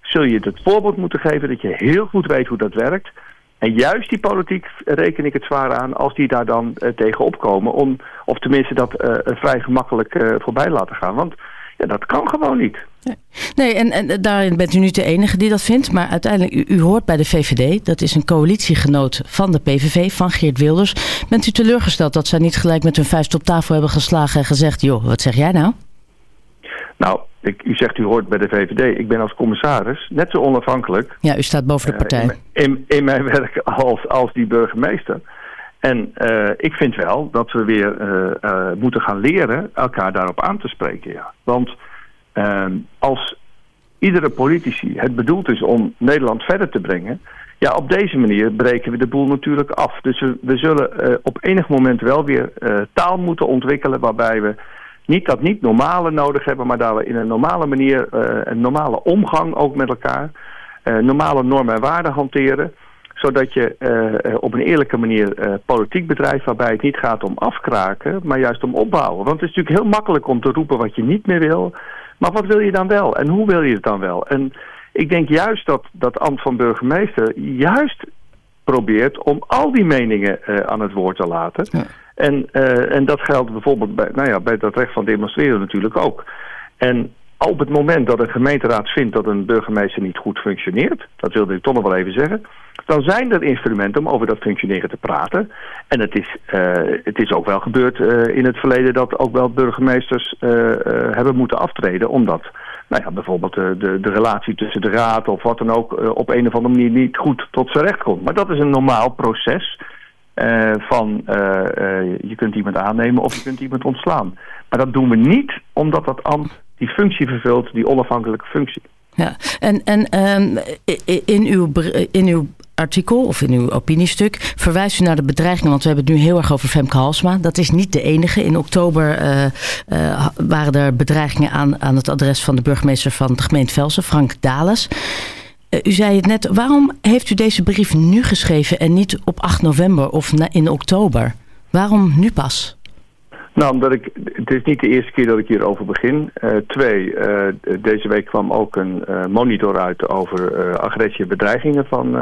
zul je het voorbeeld moeten geven dat je heel goed weet hoe dat werkt. En juist die politiek reken ik het zwaar aan als die daar dan eh, tegen opkomen. Om, of tenminste dat eh, vrij gemakkelijk eh, voorbij laten gaan. Want ja, dat kan gewoon niet. Nee, en, en daarin bent u niet de enige die dat vindt. Maar uiteindelijk, u, u hoort bij de VVD. Dat is een coalitiegenoot van de PVV, van Geert Wilders. Bent u teleurgesteld dat zij niet gelijk met hun vuist op tafel hebben geslagen en gezegd... joh, wat zeg jij nou? Nou, ik, u zegt u hoort bij de VVD. Ik ben als commissaris net zo onafhankelijk Ja, u staat boven de eh, partij. in, mijn- in, in mijn *laughs* werk als, als die burgemeester. En eh, ik vind wel dat we weer eh, moeten gaan leren elkaar daarop aan te spreken. Ja. Want ehm, als iedere politici het bedoeld is om Nederland verder te brengen... ja, op deze manier breken we de boel natuurlijk af. Dus we, we zullen op enig moment wel weer taal moeten ontwikkelen... waarbij we niet dat niet normale nodig hebben... maar dat we in een normale manier, eh, een normale omgang ook met elkaar... eh, normale normen en waarden hanteren zodat je eh, op een eerlijke manier politiek bedrijft waarbij het niet gaat om afkraken, maar juist om opbouwen. Want het is natuurlijk heel makkelijk om te roepen wat je niet meer wil. Maar wat wil je dan wel? En hoe wil je het dan wel? En ik denk juist dat dat ambt van burgemeester juist probeert om al die meningen aan het woord te laten. En, eh, en dat geldt bijvoorbeeld bij, nou ja, bij dat recht van demonstreren natuurlijk ook. En op het moment dat een gemeenteraad vindt dat een burgemeester niet goed functioneert, dat wilde ik toch nog wel even zeggen, dan zijn er instrumenten om over dat functioneren te praten. En het is, eh, het is ook wel gebeurd eh, in het verleden dat ook wel burgemeesters hebben moeten aftreden, omdat nou ja, bijvoorbeeld de, de, relatie tussen de raad of wat dan ook op een of andere manier niet goed tot zijn recht komt. Maar dat is een normaal proces eh, van eh, eh, je kunt iemand aannemen of je kunt iemand ontslaan. Maar dat doen we niet omdat dat ambt die functie vervult, die onafhankelijke functie. Ja, en, en ehm, in, uw, in uw artikel of in uw opiniestuk verwijst u naar de bedreigingen. Want we hebben het nu heel erg over Femke Halsma. Dat is niet de enige. In oktober waren er bedreigingen aan, aan het adres van de burgemeester van de gemeente Velsen, Frank Dales. Eh, u zei het net, waarom heeft u deze brief nu geschreven en niet op 8 november of in oktober? Waarom nu pas? Nou, omdat ik, het is niet de eerste keer dat ik hierover begin. Eh, twee, eh, deze week kwam ook een monitor uit over agressie en bedreigingen van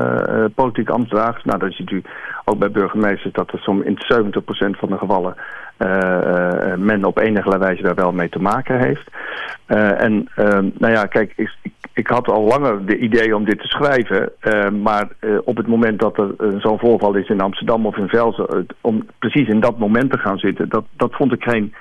politieke ambtsdragers. Nou, dat is natuurlijk ook bij burgemeesters dat er soms in 70% van de gevallen men op enige wijze daar wel mee te maken heeft. En eh, nou ja, kijk, ik, ik had al langer de idee om dit te schrijven. eh, maar eh, op het moment dat er eh, zo'n voorval is in Amsterdam of in Velzen... eh, om precies in dat moment te gaan zitten, dat, dat vond ik geen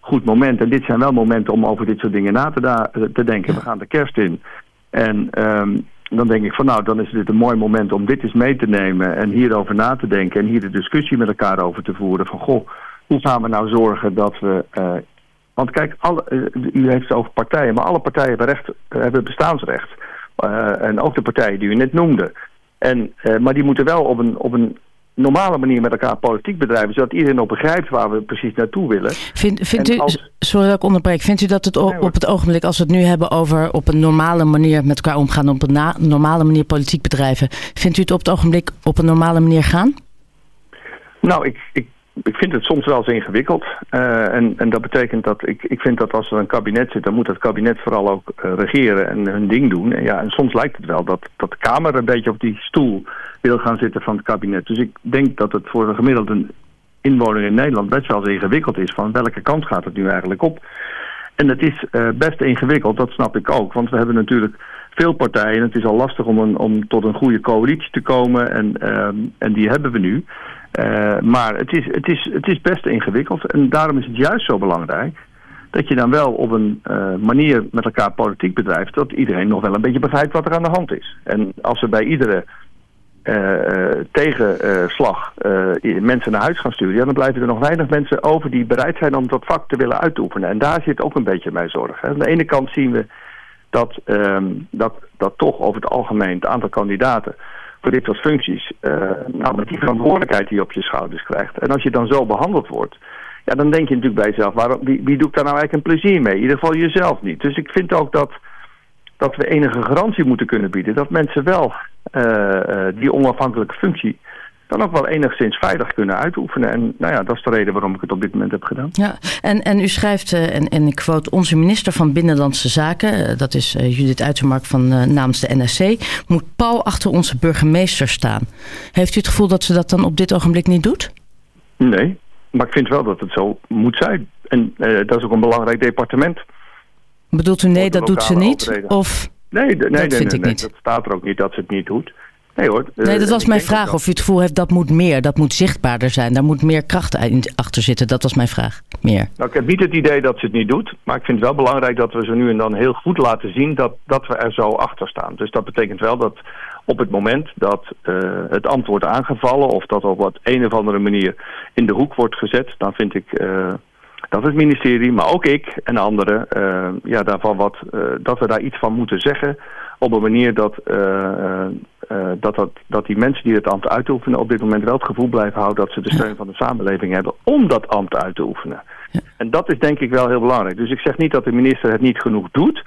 goed moment. En dit zijn wel momenten om over dit soort dingen na te, te denken. We gaan de kerst in. En ehm, dan denk ik van nou, dan is dit een mooi moment om dit eens mee te nemen en hierover na te denken en hier de discussie met elkaar over te voeren. Van goh, hoe gaan we nou zorgen dat we. Want kijk, alle, uh, u heeft het over partijen, maar alle partijen hebben, recht, uh, hebben bestaansrecht. en ook de partijen die u net noemde. En, maar die moeten wel op een, op een normale manier met elkaar politiek bedrijven, zodat iedereen ook begrijpt waar we precies naartoe willen. Vind, vindt u, als... sorry dat ik onderbreek, vindt u dat het op, op het ogenblik, als we het nu hebben over op een normale manier met elkaar omgaan, op een na, normale manier politiek bedrijven, vindt u het op het ogenblik op een normale manier gaan? Nou, ik, ik ik vind het soms wel eens ingewikkeld. Uh, en, en dat betekent dat ik, ik vind dat als er een kabinet zit, dan moet dat kabinet vooral ook uh, regeren en hun ding doen. En, ja, en soms lijkt het wel dat, dat de Kamer een beetje op die stoel wil gaan zitten van het kabinet. Dus ik denk dat het voor een gemiddelde inwoner in Nederland best wel eens ingewikkeld is van welke kant gaat het nu eigenlijk op. En het is uh, best ingewikkeld, dat snap ik ook. Want we hebben natuurlijk veel partijen. Het is al lastig om, een, om tot een goede coalitie te komen. En, en die hebben we nu. Uh, maar het is, het, is, het is best ingewikkeld. En daarom is het juist zo belangrijk dat je dan wel op een uh, manier met elkaar politiek bedrijft... dat iedereen nog wel een beetje begrijpt wat er aan de hand is. En als we bij iedere uh, tegenslag mensen naar huis gaan sturen... Dan blijven er nog weinig mensen over die bereid zijn om dat vak te willen uitoefenen. En daar zit ook een beetje mijn zorg. Hè. Aan de ene kant zien we dat, um, dat, dat toch over het algemeen het aantal kandidaten voor dit soort functies, uh, nou, met die verantwoordelijkheid die je op je schouders krijgt. En als je dan zo behandeld wordt, ja, dan denk je natuurlijk bij jezelf, waarom, wie, doe ik daar nou eigenlijk een plezier mee? In ieder geval jezelf niet. Dus ik vind ook dat, dat we enige garantie moeten kunnen bieden dat mensen wel uh, uh, die onafhankelijke functie dan ook wel enigszins veilig kunnen uitoefenen. En nou ja, dat is de reden waarom ik het op dit moment heb gedaan. Ja, en, en u schrijft, uh, en, en ik quote, onze minister van Binnenlandse Zaken, uh, dat is uh, Judith Uitermark van namens de NSC, moet pal achter onze burgemeester staan. Heeft u het gevoel dat ze dat dan op dit ogenblik niet doet? Nee, maar ik vind wel dat het zo moet zijn. En dat is ook een belangrijk departement. Bedoelt u nee, dat doet ze niet? Overheden. Of... Nee, nee, nee, dat nee, vind nee, ik niet. dat staat er ook niet dat ze het niet doet. Nee hoor. Nee, dat Uh, was mijn vraag. Of u het gevoel heeft dat moet meer, dat moet zichtbaarder zijn. Daar moet meer kracht achter zitten. Dat was mijn vraag. Meer. Nou, ik heb niet het idee dat ze het niet doet. Maar ik vind het wel belangrijk dat we ze nu en dan heel goed laten zien dat, dat we er zo achter staan. Dus dat betekent wel dat op het moment dat uh, het ambt wordt aangevallen... of dat op wat een of andere manier in de hoek wordt gezet... dan vind ik uh, dat het ministerie, maar ook ik en anderen... Uh, ja, daarvan wat, dat we daar iets van moeten zeggen... op een manier dat, dat, dat, dat die mensen die het ambt uitoefenen... op dit moment wel het gevoel blijven houden... dat ze de steun van de samenleving hebben om dat ambt uit te oefenen. En dat is denk ik wel heel belangrijk. Dus ik zeg niet dat de minister het niet genoeg doet...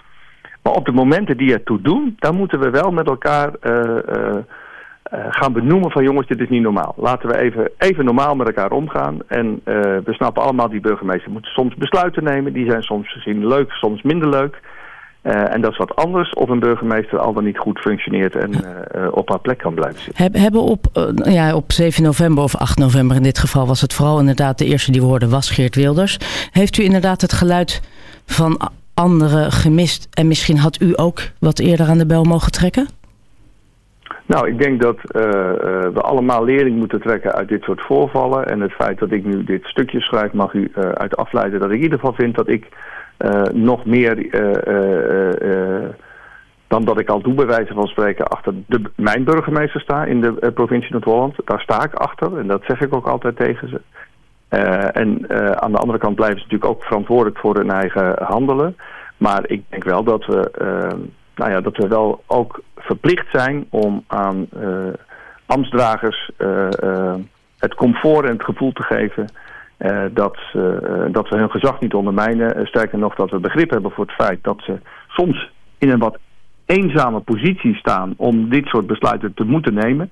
Maar op de momenten die ertoe doen, daar moeten we wel met elkaar uh, uh, uh, gaan benoemen van jongens, dit is niet normaal. Laten we even, even normaal met elkaar omgaan. En we snappen allemaal, die burgemeester moet soms besluiten nemen. Die zijn soms gezien leuk, soms minder leuk. En dat is wat anders of een burgemeester al dan niet goed functioneert en op haar plek kan blijven zitten. Heb, hebben op, ja, op 7 november of 8 november in dit geval was het vooral inderdaad de eerste die we hoorden was Geert Wilders. Heeft u inderdaad het geluid van anderen gemist en misschien had u ook wat eerder aan de bel mogen trekken? Nou, ik denk dat uh, we allemaal lering moeten trekken uit dit soort voorvallen. En het feit dat ik nu dit stukje schrijf mag u uh, uit afleiden dat ik in ieder geval vind dat ik nog meer dan dat ik al doe bij wijze van spreken achter de, mijn burgemeester sta in de provincie Noord-Holland. Daar sta ik achter en dat zeg ik ook altijd tegen ze. En aan de andere kant blijven ze natuurlijk ook verantwoordelijk voor hun eigen handelen. Maar ik denk wel dat we, nou ja, dat we wel ook verplicht zijn om aan ambtsdragers het comfort en het gevoel te geven dat, dat we hun gezag niet ondermijnen. sterker nog dat we begrip hebben voor het feit dat ze soms in een wat eenzame positie staan om dit soort besluiten te moeten nemen.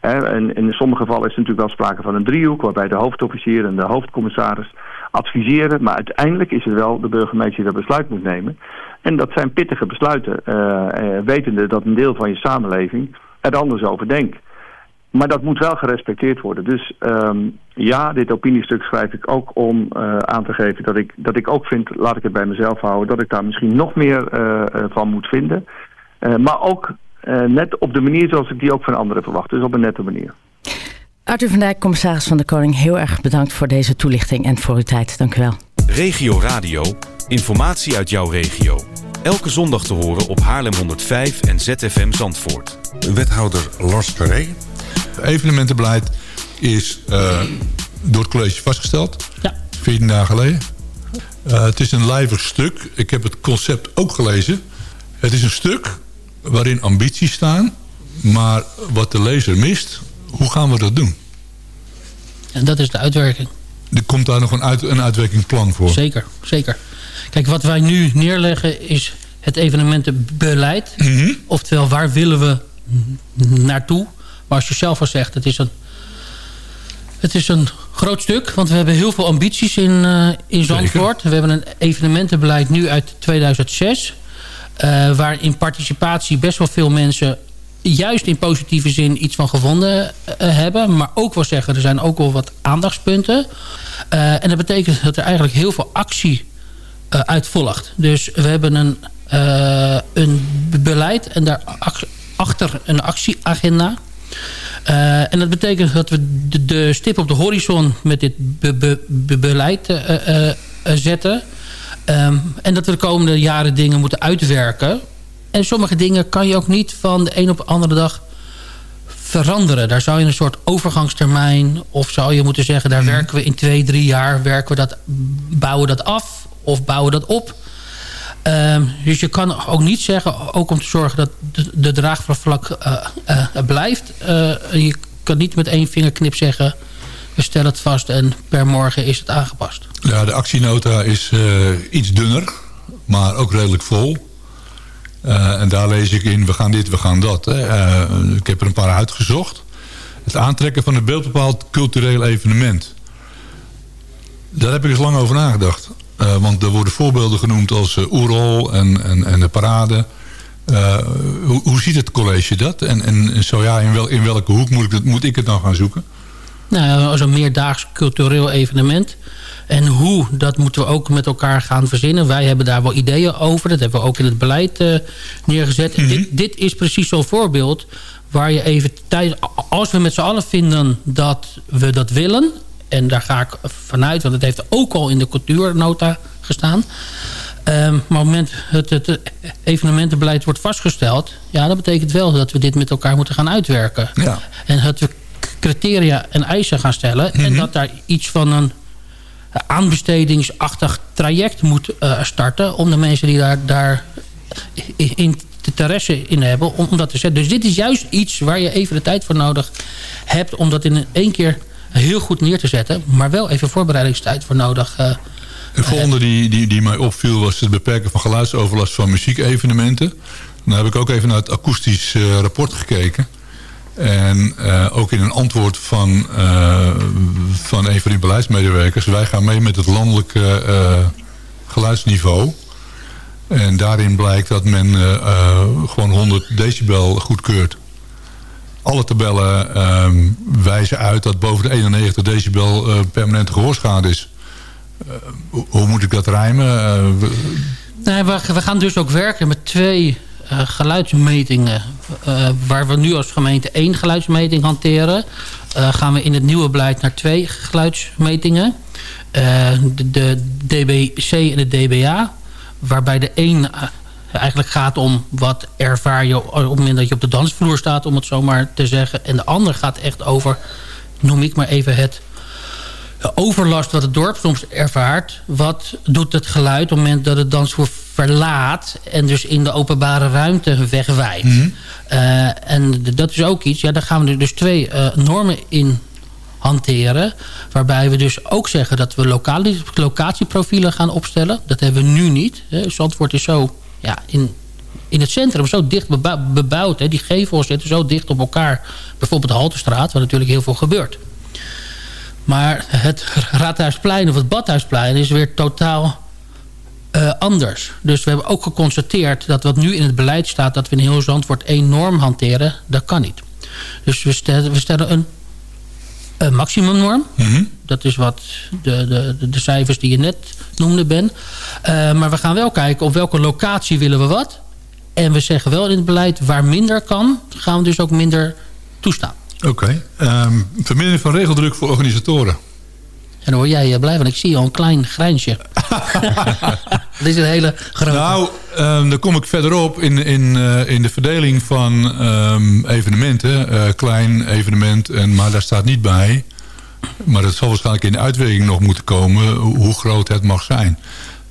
En in sommige gevallen is natuurlijk wel sprake van een driehoek... waarbij de hoofdofficier en de hoofdcommissaris adviseren. Maar uiteindelijk is het wel de burgemeester die dat besluit moet nemen. En dat zijn pittige besluiten, uh, wetende dat een deel van je samenleving er anders over denkt. Maar dat moet wel gerespecteerd worden. Dus um, ja, dit opiniestuk schrijf ik ook om uh, aan te geven dat ik, dat ik ook vind... laat ik het bij mezelf houden, dat ik daar misschien nog meer uh, van moet vinden. maar ook uh, net op de manier zoals ik die ook van anderen verwacht. Dus op een nette manier. Arthur van Dijk, commissaris van de Koning, heel erg bedankt voor deze toelichting en voor uw tijd. Dank u wel. Regio Radio, informatie uit jouw regio. Elke zondag te horen op Haarlem 105 en ZFM Zandvoort. Wethouder Lars Ferré. Evenementenbeleid is uh, door het college vastgesteld. Ja. 14 dagen geleden. Uh, het is een lijvig stuk. Ik heb het concept ook gelezen. Het is een stuk waarin ambities staan. Maar wat de lezer mist, hoe gaan we dat doen? En dat is de uitwerking. Er komt daar nog een, uit, een uitwerkingsplan voor? Zeker, zeker. Kijk, wat wij nu neerleggen is het evenementenbeleid. Mm -hmm. Oftewel, waar willen we naartoe? Maar als je zelf al zegt, het is een, het is een groot stuk. Want we hebben heel veel ambities in, uh, in Zandvoort. Zeker. We hebben een evenementenbeleid nu uit 2006. Uh, waar in participatie best wel veel mensen juist in positieve zin iets van gevonden uh, hebben. Maar ook wel zeggen, er zijn ook wel wat aandachtspunten. Uh, en dat betekent dat er eigenlijk heel veel actie uit volgt. Dus we hebben een, een beleid en daarachter een actieagenda. En dat betekent dat we de, de, stip op de horizon met dit be, be, be, beleid zetten. Um, en dat we de komende jaren dingen moeten uitwerken. En sommige dingen kan je ook niet van de een op de andere dag veranderen. Daar zou je een soort overgangstermijn... of zou je moeten zeggen, daar werken we in twee, drie jaar... Werken we dat, bouwen we dat af of bouwen we dat op. Um, dus je kan ook niet zeggen, ook om te zorgen dat de, de draagvlak uh, uh, blijft. Uh, je kan niet met één vingerknip zeggen... we stellen het vast en per morgen is het aangepast. Ja, de actienota is iets dunner, maar ook redelijk vol. En daar lees ik in, we gaan dit, we gaan dat. Uh, ik heb er een paar uitgezocht. Het aantrekken van een beeldbepaald cultureel evenement. Daar heb ik eens lang over nagedacht. Uh, want er worden voorbeelden genoemd als Oerol en, en, en de parade. Hoe, hoe, ziet het college dat? En, en zo ja, in, wel, in welke hoek moet ik, het, moet ik het dan gaan zoeken? Nou, als een meerdaags cultureel evenement... En hoe, dat moeten we ook met elkaar gaan verzinnen. Wij hebben daar wel ideeën over. Dat hebben we ook in het beleid uh, neergezet. Mm -hmm. dit, dit, is precies zo'n voorbeeld waar je even tijd... Als we met z'n allen vinden dat we dat willen... en daar ga ik vanuit, want het heeft ook al in de cultuurnota gestaan... Um, maar op het moment het, het evenementenbeleid wordt vastgesteld... ja, dat betekent wel dat we dit met elkaar moeten gaan uitwerken. Ja. En dat we criteria en eisen gaan stellen... Mm -hmm. en dat daar iets van een aanbestedingsachtig traject moet uh, starten... om de mensen die daar, daar in interesse in hebben, om, om dat te zetten. Dus dit is juist iets waar je even de tijd voor nodig hebt... om dat in één keer heel goed neer te zetten... maar wel even voorbereidingstijd voor nodig uh, Het volgende die, die, die mij opviel was het beperken van geluidsoverlast van muziekevenementen. Dan heb ik ook even naar het akoestisch uh, rapport gekeken... En uh, ook in een antwoord van, van een van die beleidsmedewerkers... wij gaan mee met het landelijke geluidsniveau. En daarin blijkt dat men gewoon 100 decibel goedkeurt. Alle tabellen um, wijzen uit dat boven de 91 decibel permanente gehoorschade is. hoe moet ik dat rijmen? We... Nee, we, gaan dus ook werken met twee uh, geluidsmetingen. Uh, waar we nu als gemeente één geluidsmeting hanteren... Uh, gaan we in het nieuwe beleid naar twee geluidsmetingen. de, de, DBC en de DBA. Waarbij de één eigenlijk gaat om wat ervaar je op het moment dat je op de dansvloer staat... om het zo maar te zeggen. En de ander gaat echt over, noem ik maar even het overlast wat het dorp soms ervaart. Wat doet het geluid op het moment dat het dansvoer verlaat... en dus in de openbare ruimte wegwijdt. Mm -hmm. uh, en dat is ook iets, ja, daar gaan we er dus twee uh, normen in hanteren. Waarbij we dus ook zeggen dat we locatie, locatieprofielen gaan opstellen. Dat hebben we nu niet. Hè. Zandvoort is zo ja, in, in het centrum zo dicht bebouwd. Hè. Die gevels zitten zo dicht op elkaar. Bijvoorbeeld de Haltestraat, waar natuurlijk heel veel gebeurt. Maar het Raadhuisplein of het Badhuisplein is weer totaal uh, anders. Dus we hebben ook geconstateerd dat wat nu in het beleid staat... dat we in heel Zandvoort één norm hanteren, dat kan niet. Dus we stellen, we stellen een maximumnorm. Mm -hmm. Dat is wat de, de, de cijfers die je net noemde, Ben. Uh, maar we gaan wel kijken op welke locatie willen we wat. En we zeggen wel in het beleid waar minder kan... gaan we dus ook minder toestaan. Oké. Okay. Um, vermindering van regeldruk voor organisatoren. En dan word jij blij, want ik zie al een klein grijnsje. *laughs* dat is een hele grote. Nou, um, dan kom ik verderop in, in, uh, in de verdeling van um, evenementen. Uh, klein evenement, en, maar daar staat niet bij. Maar dat zal waarschijnlijk in de uitwerking nog moeten komen... hoe groot het mag zijn.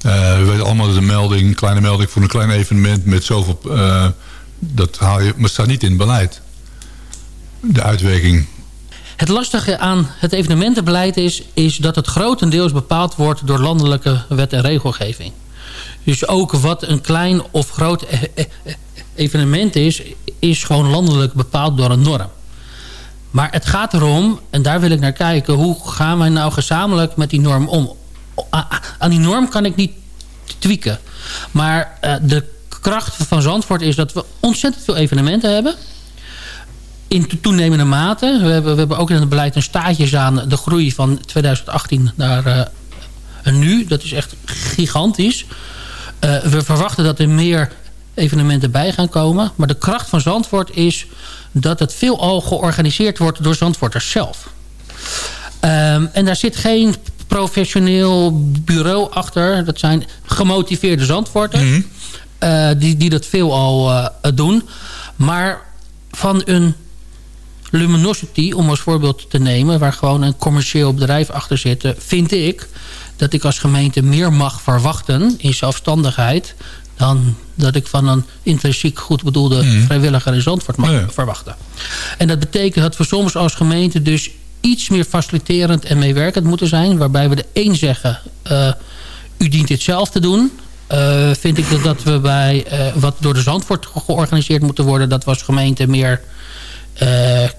Uh, we weten allemaal dat een melding, een kleine melding voor een klein evenement... met zoveel... dat haal je, maar het staat niet in het beleid. De uitwerking het lastige aan het evenementenbeleid is, is dat het grotendeels bepaald wordt door landelijke wet en regelgeving. Dus ook wat een klein of groot e-, e-, e-, evenement is, is gewoon landelijk bepaald door een norm. Maar het gaat erom, en daar wil ik naar kijken... hoe gaan wij nou gezamenlijk met die norm om? Aan die norm kan ik niet tweaken. Maar uh, de kracht van Zandvoort is dat we ontzettend veel evenementen hebben in toenemende mate. We hebben, we hebben ook in het beleid een staatjes aan de groei van 2018 naar uh, nu. Dat is echt gigantisch. Uh, we verwachten dat er meer evenementen bij gaan komen. Maar de kracht van Zandvoort is dat het veelal georganiseerd wordt door Zandvoorters zelf. Um, en daar zit geen professioneel bureau achter. Dat zijn gemotiveerde Zandvoorters. Mm -hmm. uh, die, die dat veelal doen. Maar van een Luminosity, om als voorbeeld te nemen... waar gewoon een commercieel bedrijf achter zit... vind ik dat ik als gemeente meer mag verwachten in zelfstandigheid... dan dat ik van een intrinsiek goed bedoelde mm. vrijwilliger in Zandvoort mag verwachten. En dat betekent dat we soms als gemeente dus iets meer faciliterend en meewerkend moeten zijn... waarbij we de een zeggen, uh, u dient dit zelf te doen... Uh, vind ik dat, dat we bij uh, wat door de Zandvoort georganiseerd moeten worden... dat we als gemeente meer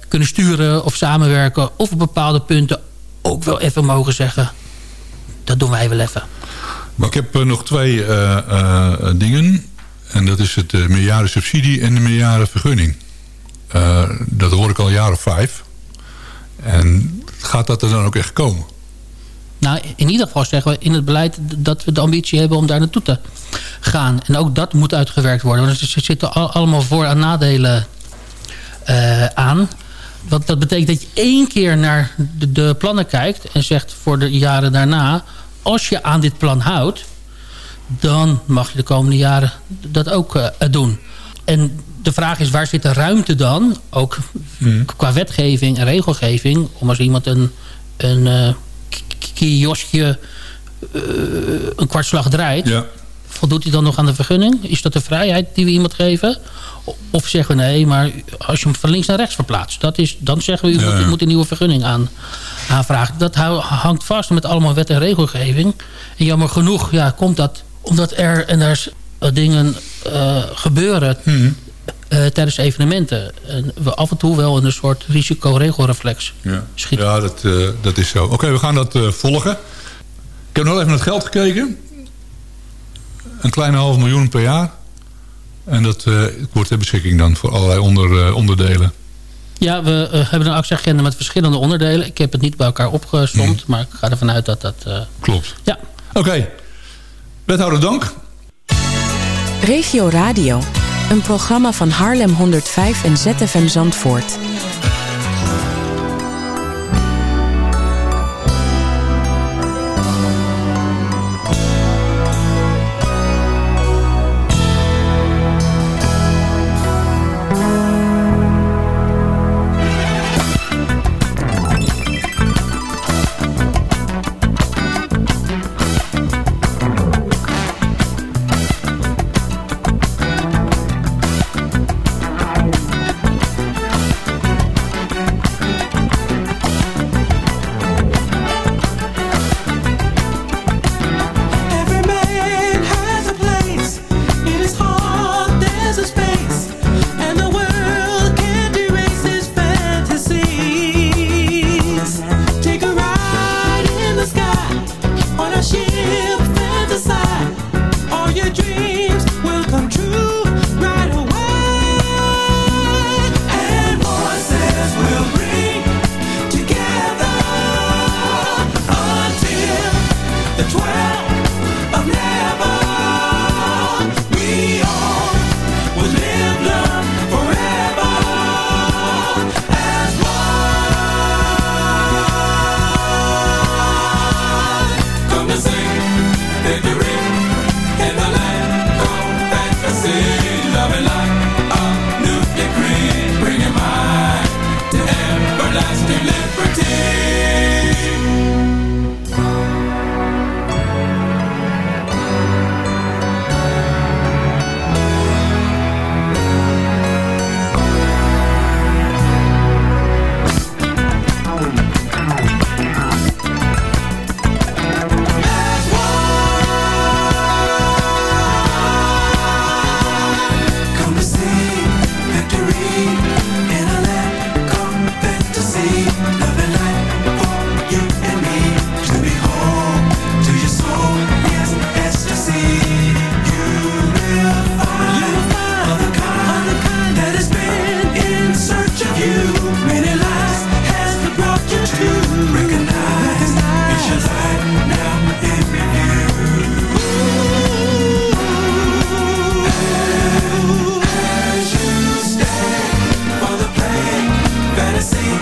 kunnen sturen of samenwerken. Of op bepaalde punten ook wel even mogen zeggen. Dat doen wij wel even. Maar ik heb uh, nog twee uh, dingen. En dat is het meerjaren subsidie en de meerjaren vergunning. dat hoor ik al een jaar of vijf. En gaat dat er dan ook echt komen? Nou, in ieder geval zeggen we in het beleid dat we de ambitie hebben om daar naartoe te gaan. En ook dat moet uitgewerkt worden. Want er zitten allemaal voor- en nadelen aan. Want dat betekent dat je één keer naar de, de, plannen kijkt... en zegt voor de jaren daarna... als je aan dit plan houdt... dan mag je de komende jaren dat ook uh, doen. En de vraag is, waar zit de ruimte dan? Ook hmm. qua wetgeving en regelgeving... om als iemand een, een uh, kioskje een kwartslag draait... Ja. Voldoet hij dan nog aan de vergunning? Is dat de vrijheid die we iemand geven... Of zeggen we nee, maar als je hem van links naar rechts verplaatst... Dat is, dan zeggen we, u, moet, u moet, een nieuwe vergunning aan, aanvragen. Dat hangt vast met allemaal wet en regelgeving. En jammer genoeg ja, komt dat omdat er en er dingen uh, gebeuren... Hmm. Uh, tijdens evenementen. En we af en toe wel in een soort risicoregelreflex ja. schieten. Ja, dat, uh, dat is zo. Oké, we gaan dat volgen. Ik heb nog even naar het geld gekeken. Een kleine half miljoen per jaar. En dat uh, wordt ter beschikking dan voor allerlei onder, uh, onderdelen. Ja, we uh, hebben een actieagenda met verschillende onderdelen. Ik heb het niet bij elkaar opgestomd, mm. maar ik ga ervan uit dat dat... Klopt. Ja. Oké. Okay. Wethouder, dank. Regio Radio. Een programma van Haarlem 105 en ZFM Zandvoort.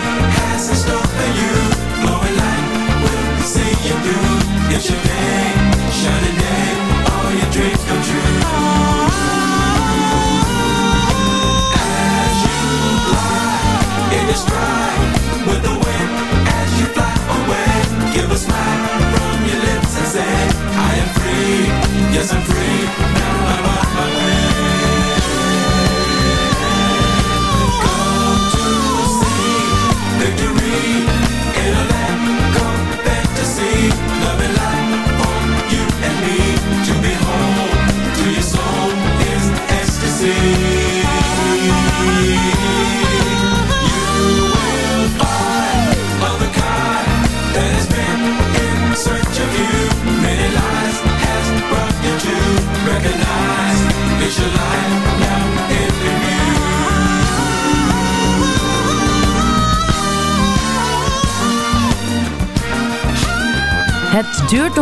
Thank you.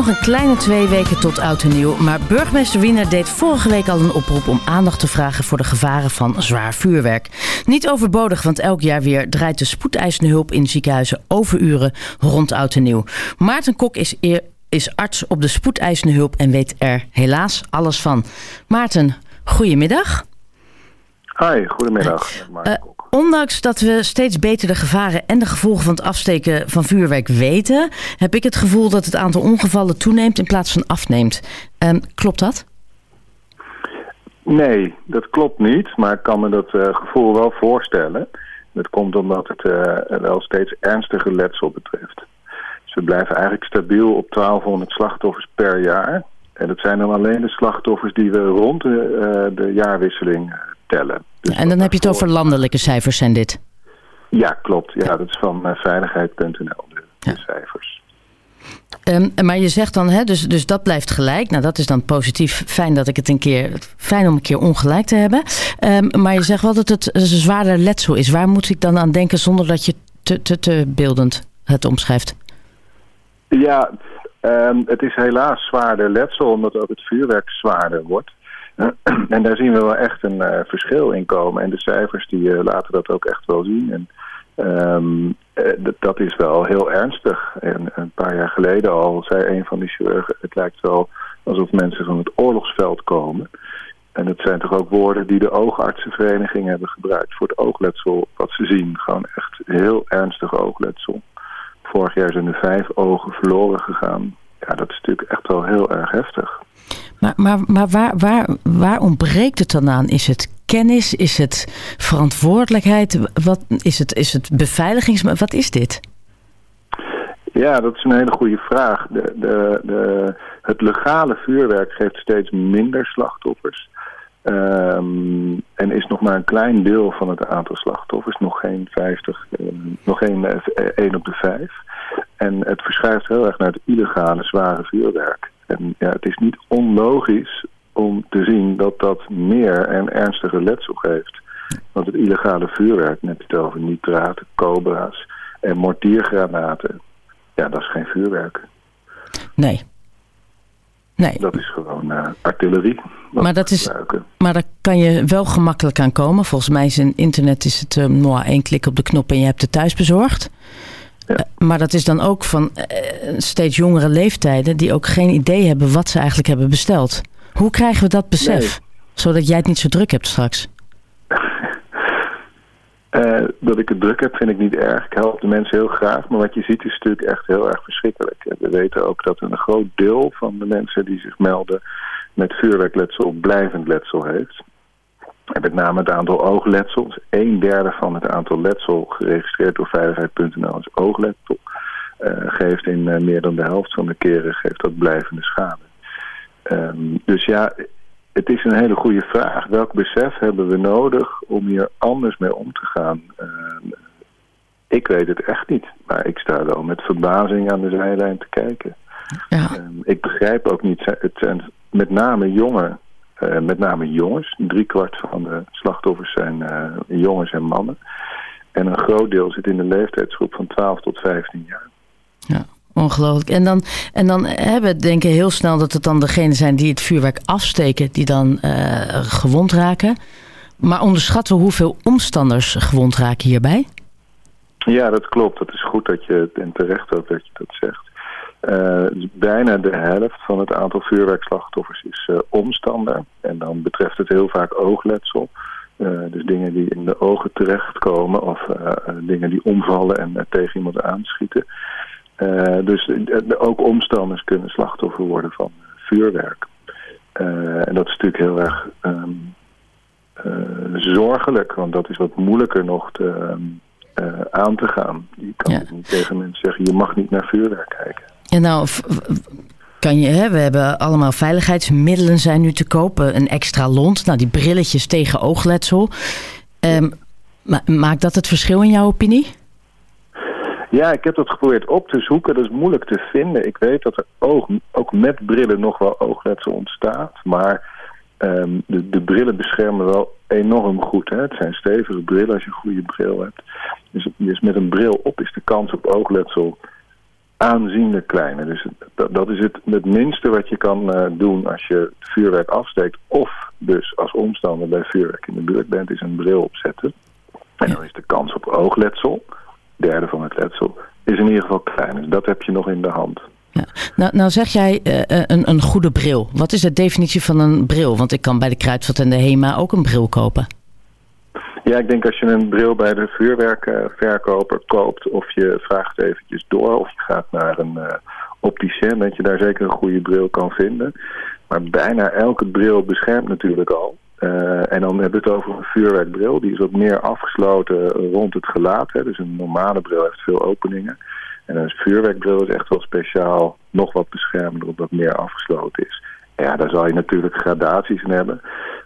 Een kleine twee weken tot oud en nieuw. Maar burgemeester Wiener deed vorige week al een oproep om aandacht te vragen voor de gevaren van zwaar vuurwerk. Niet overbodig, want elk jaar weer draait de spoedeisende hulp in ziekenhuizen overuren rond oud en nieuw. Maarten Kok is, eer, is arts op de spoedeisende hulp en weet er helaas alles van. Maarten, goedemiddag. Hi, goedemiddag. Uh, ondanks dat we steeds beter de gevaren en de gevolgen van het afsteken van vuurwerk weten, heb ik het gevoel dat het aantal ongevallen toeneemt in plaats van afneemt. Uh, klopt dat? Nee, dat klopt niet, maar ik kan me dat uh, gevoel wel voorstellen. Dat komt omdat het uh, wel steeds ernstiger letsel betreft. Dus we blijven eigenlijk stabiel op 1200 slachtoffers per jaar. En dat zijn dan alleen de slachtoffers die we rond de, de jaarwisseling tellen. Dus en dan heb je het over landelijke cijfers, zijn dit? Ja, klopt. Ja, dat is van uh, veiligheid.nl, de, ja. de cijfers. Um, maar je zegt dan, hè, dus, dus dat blijft gelijk. Nou, dat is dan positief. Fijn dat ik het een keer, fijn om een keer ongelijk te hebben. Um, maar je zegt wel dat het een zwaarder letsel is. Waar moet ik dan aan denken zonder dat je te, te, te beeldend het omschrijft? Ja, um, het is helaas zwaarder letsel, omdat ook het vuurwerk zwaarder wordt. *clears throat* En daar zien we wel echt een uh, verschil in komen. En de cijfers die uh, laten dat ook echt wel zien. En um, uh, dat is wel heel ernstig. En een paar jaar geleden al zei een van die chirurgen... het lijkt wel alsof mensen van het oorlogsveld komen. En dat zijn toch ook woorden die de oogartsenvereniging hebben gebruikt... voor het oogletsel wat ze zien. Gewoon echt heel ernstig oogletsel. Vorig jaar zijn er vijf ogen verloren gegaan. Ja, dat is natuurlijk echt wel heel erg heftig. Maar, maar, maar waar, waar, waar ontbreekt het dan aan? Is het kennis? Is het verantwoordelijkheid? Wat is het, is het beveiligings... Wat is dit? Ja, dat is een hele goede vraag. De, de, de, het legale vuurwerk geeft steeds minder slachtoffers. Um, en is nog maar een klein deel van het aantal slachtoffers. Nog geen 50, uh, nog geen uh, 1 op de 5. En het verschuift heel erg naar het illegale zware vuurwerk. En ja, het is niet onlogisch om te zien dat dat meer en ernstiger letsel geeft. Want het illegale vuurwerk, net het over nitraten, cobra's en mortiergranaten, ja, dat is geen vuurwerk. Nee. Nee. Dat is gewoon uh, artillerie. Maar, dat is, maar daar kan je wel gemakkelijk aan komen. Volgens mij is in internet is het nou, één klik op de knop en je hebt het thuis bezorgd. Ja. Maar dat is dan ook van uh, steeds jongere leeftijden die ook geen idee hebben wat ze eigenlijk hebben besteld. Hoe krijgen we dat besef? Nee. Zodat jij het niet zo druk hebt straks. Uh, dat ik het druk heb vind ik niet erg. Ik help de mensen heel graag. Maar wat je ziet is natuurlijk echt heel erg verschrikkelijk. We weten ook dat een groot deel van de mensen die zich melden met vuurwerkletsel blijvend letsel heeft. En met name het aantal oogletsels. Een derde van het aantal letsel geregistreerd door veiligheid.nl is oogletsel. Uh, geeft in uh, meer dan de helft van de keren geeft dat blijvende schade. Um, dus ja, het is een hele goede vraag. Welk besef hebben we nodig om hier anders mee om te gaan? Uh, ik weet het echt niet, maar ik sta wel met verbazing aan de zijlijn te kijken. Ja. Um, ik begrijp ook niet, het zijn met name jongen, uh, met name jongens. Drie kwart van de slachtoffers zijn uh, jongens en mannen. En een groot deel zit in de leeftijdsgroep van 12 tot 15 jaar. Ja. Ongelooflijk. En dan, en dan hebben we denken heel snel dat het dan degenen zijn die het vuurwerk afsteken, die dan uh, gewond raken. Maar onderschatten we hoeveel omstanders gewond raken hierbij? Ja, dat klopt. Dat is goed dat je, en terecht ook dat je dat zegt. Uh, bijna de helft van het aantal vuurwerkslachtoffers is uh, omstander. En dan betreft het heel vaak oogletsel. Dus dingen die in de ogen terechtkomen of dingen die omvallen en tegen iemand aanschieten. Uh, dus ook omstanders kunnen slachtoffer worden van vuurwerk. Uh, en dat is natuurlijk heel erg um, uh, zorgelijk, want dat is wat moeilijker nog te, um, aan te gaan. Je kan ja. niet tegen mensen zeggen, je mag niet naar vuurwerk kijken. En nou, kan je, hè, we hebben allemaal veiligheidsmiddelen zijn nu te kopen. Een extra lont, nou die brilletjes tegen oogletsel. Um, ma maakt dat het verschil in jouw opinie? Ja, ik heb dat geprobeerd op te zoeken. Dat is moeilijk te vinden. Ik weet dat er oog, ook met brillen nog wel oogletsel ontstaat. Maar um, de, de, brillen beschermen wel enorm goed. Hè? Het zijn stevige brillen als je een goede bril hebt. Dus, dus met een bril op is de kans op oogletsel aanzienlijk kleiner. Dus dat, is het, minste wat je kan uh, doen als je vuurwerk afsteekt. Of dus als omstander bij vuurwerk in de buurt bent, is een bril opzetten. En dan is de kans op oogletsel, derde van het letsel, is in ieder geval klein. Dus dat heb je nog in de hand. Ja. Nou, nou zeg jij uh, een, een goede bril. Wat is de definitie van een bril? Want ik kan bij de Kruidvat en de HEMA ook een bril kopen. Ja, ik denk als je een bril bij de vuurwerkverkoper koopt... of je vraagt eventjes door of je gaat naar een uh, opticien... dat je daar zeker een goede bril kan vinden. Maar bijna elke bril beschermt natuurlijk al. Uh, en dan hebben we het over een vuurwerkbril. Die is wat meer afgesloten rond het gelaat. Hè. Dus een normale bril heeft veel openingen. En een vuurwerkbril is echt wel speciaal nog wat beschermender... omdat meer afgesloten is. Ja, daar zal je natuurlijk gradaties in hebben.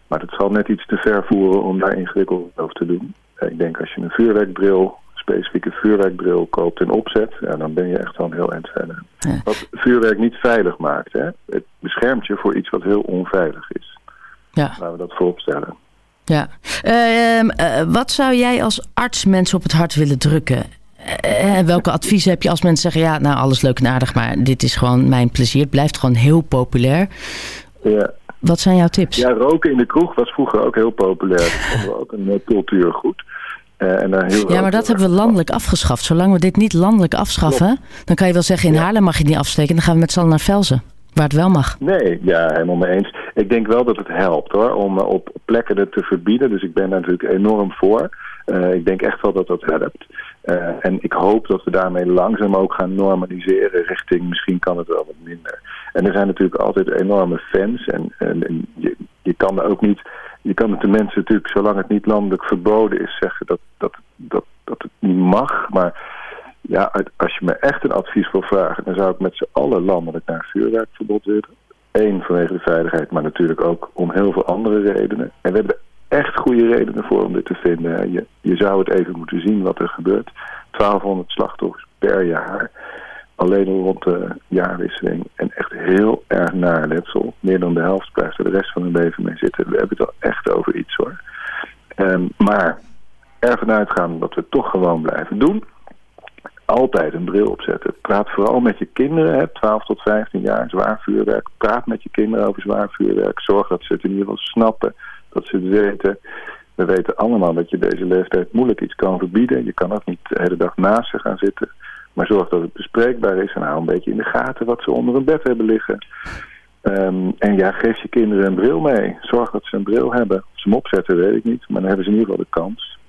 Maar het zal net iets te ver voeren om daar ingewikkeld over te doen. Ik denk als je een vuurwerkbril, specifieke vuurwerkbril koopt en opzet... Ja, dan ben je echt wel een heel eind verder. Wat vuurwerk niet veilig maakt. Hè? Het beschermt je voor iets wat heel onveilig is. Ja. Laten we dat vooropstellen. Ja. Uh, uh, wat zou jij als arts mensen op het hart willen drukken? Uh, welke *laughs* adviezen heb je als mensen zeggen... ja, nou, alles leuk en aardig, maar dit is gewoon mijn plezier. Het blijft gewoon heel populair. Ja. Wat zijn jouw tips? Ja, roken in de kroeg was vroeger ook heel populair. *laughs* Dat vonden we ook een cultuurgoed. Uh, en, uh, heel ja, maar dat hebben we landelijk afgeschaft. Zolang we dit niet landelijk afschaffen... Klopt. dan kan je wel zeggen, in ja. Haarlem mag je het niet afsteken. Dan gaan we met z'n allen naar Velzen. Waar het wel mag. Nee, ja, helemaal mee eens. Ik denk wel dat het helpt hoor, om uh, op plekken het te verbieden. Dus ik ben daar natuurlijk enorm voor. Uh, ik denk echt wel dat dat helpt. Uh, en ik hoop dat we daarmee langzaam ook gaan normaliseren richting misschien kan het wel wat minder. En er zijn natuurlijk altijd enorme fans en, en, en je, je kan er ook niet, je kan het de mensen natuurlijk zolang het niet landelijk verboden is zeggen dat, dat, dat, dat het niet mag. Maar ja, als je me echt een advies wil vragen, dan zou ik met z'n allen landelijk naar vuurwerkverbod willen. Eén, vanwege de veiligheid, maar natuurlijk ook om heel veel andere redenen. En we hebben echt goede redenen voor om dit te vinden. Je, je zou het even moeten zien wat er gebeurt. 1200 slachtoffers per jaar. Alleen rond de jaarwisseling. En echt heel erg naar letsel. Meer dan de helft blijft er de rest van hun leven mee zitten. We hebben het al echt over iets hoor. Um, maar ervan uitgaan dat we het toch gewoon blijven doen. Altijd een bril opzetten. Praat vooral met je kinderen. Hè, 12 tot 15 jaar zwaar vuurwerk. Praat met je kinderen over zwaar vuurwerk. Zorg dat ze het in ieder geval snappen dat ze het weten. We weten allemaal dat je deze leeftijd moeilijk iets kan verbieden. Je kan ook niet de hele dag naast ze gaan zitten. Maar zorg dat het bespreekbaar is en hou een beetje in de gaten wat ze onder een bed hebben liggen. Um, en ja, geef je kinderen een bril mee. Zorg dat ze een bril hebben. Of ze hem opzetten, weet ik niet. Maar dan hebben ze in ieder geval de kans.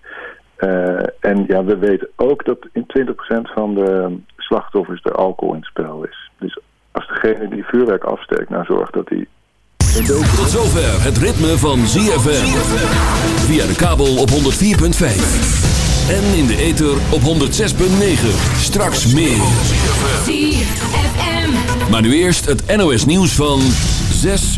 Uh, en ja, we weten ook dat in 20% van de slachtoffers er alcohol in het spel is. Dus als degene die vuurwerk afsteekt, nou zorgt dat hij tot zover het ritme van ZFM. Via de kabel op 104.5. En in de ether op 106.9. Straks meer. Maar nu eerst het NOS nieuws van 6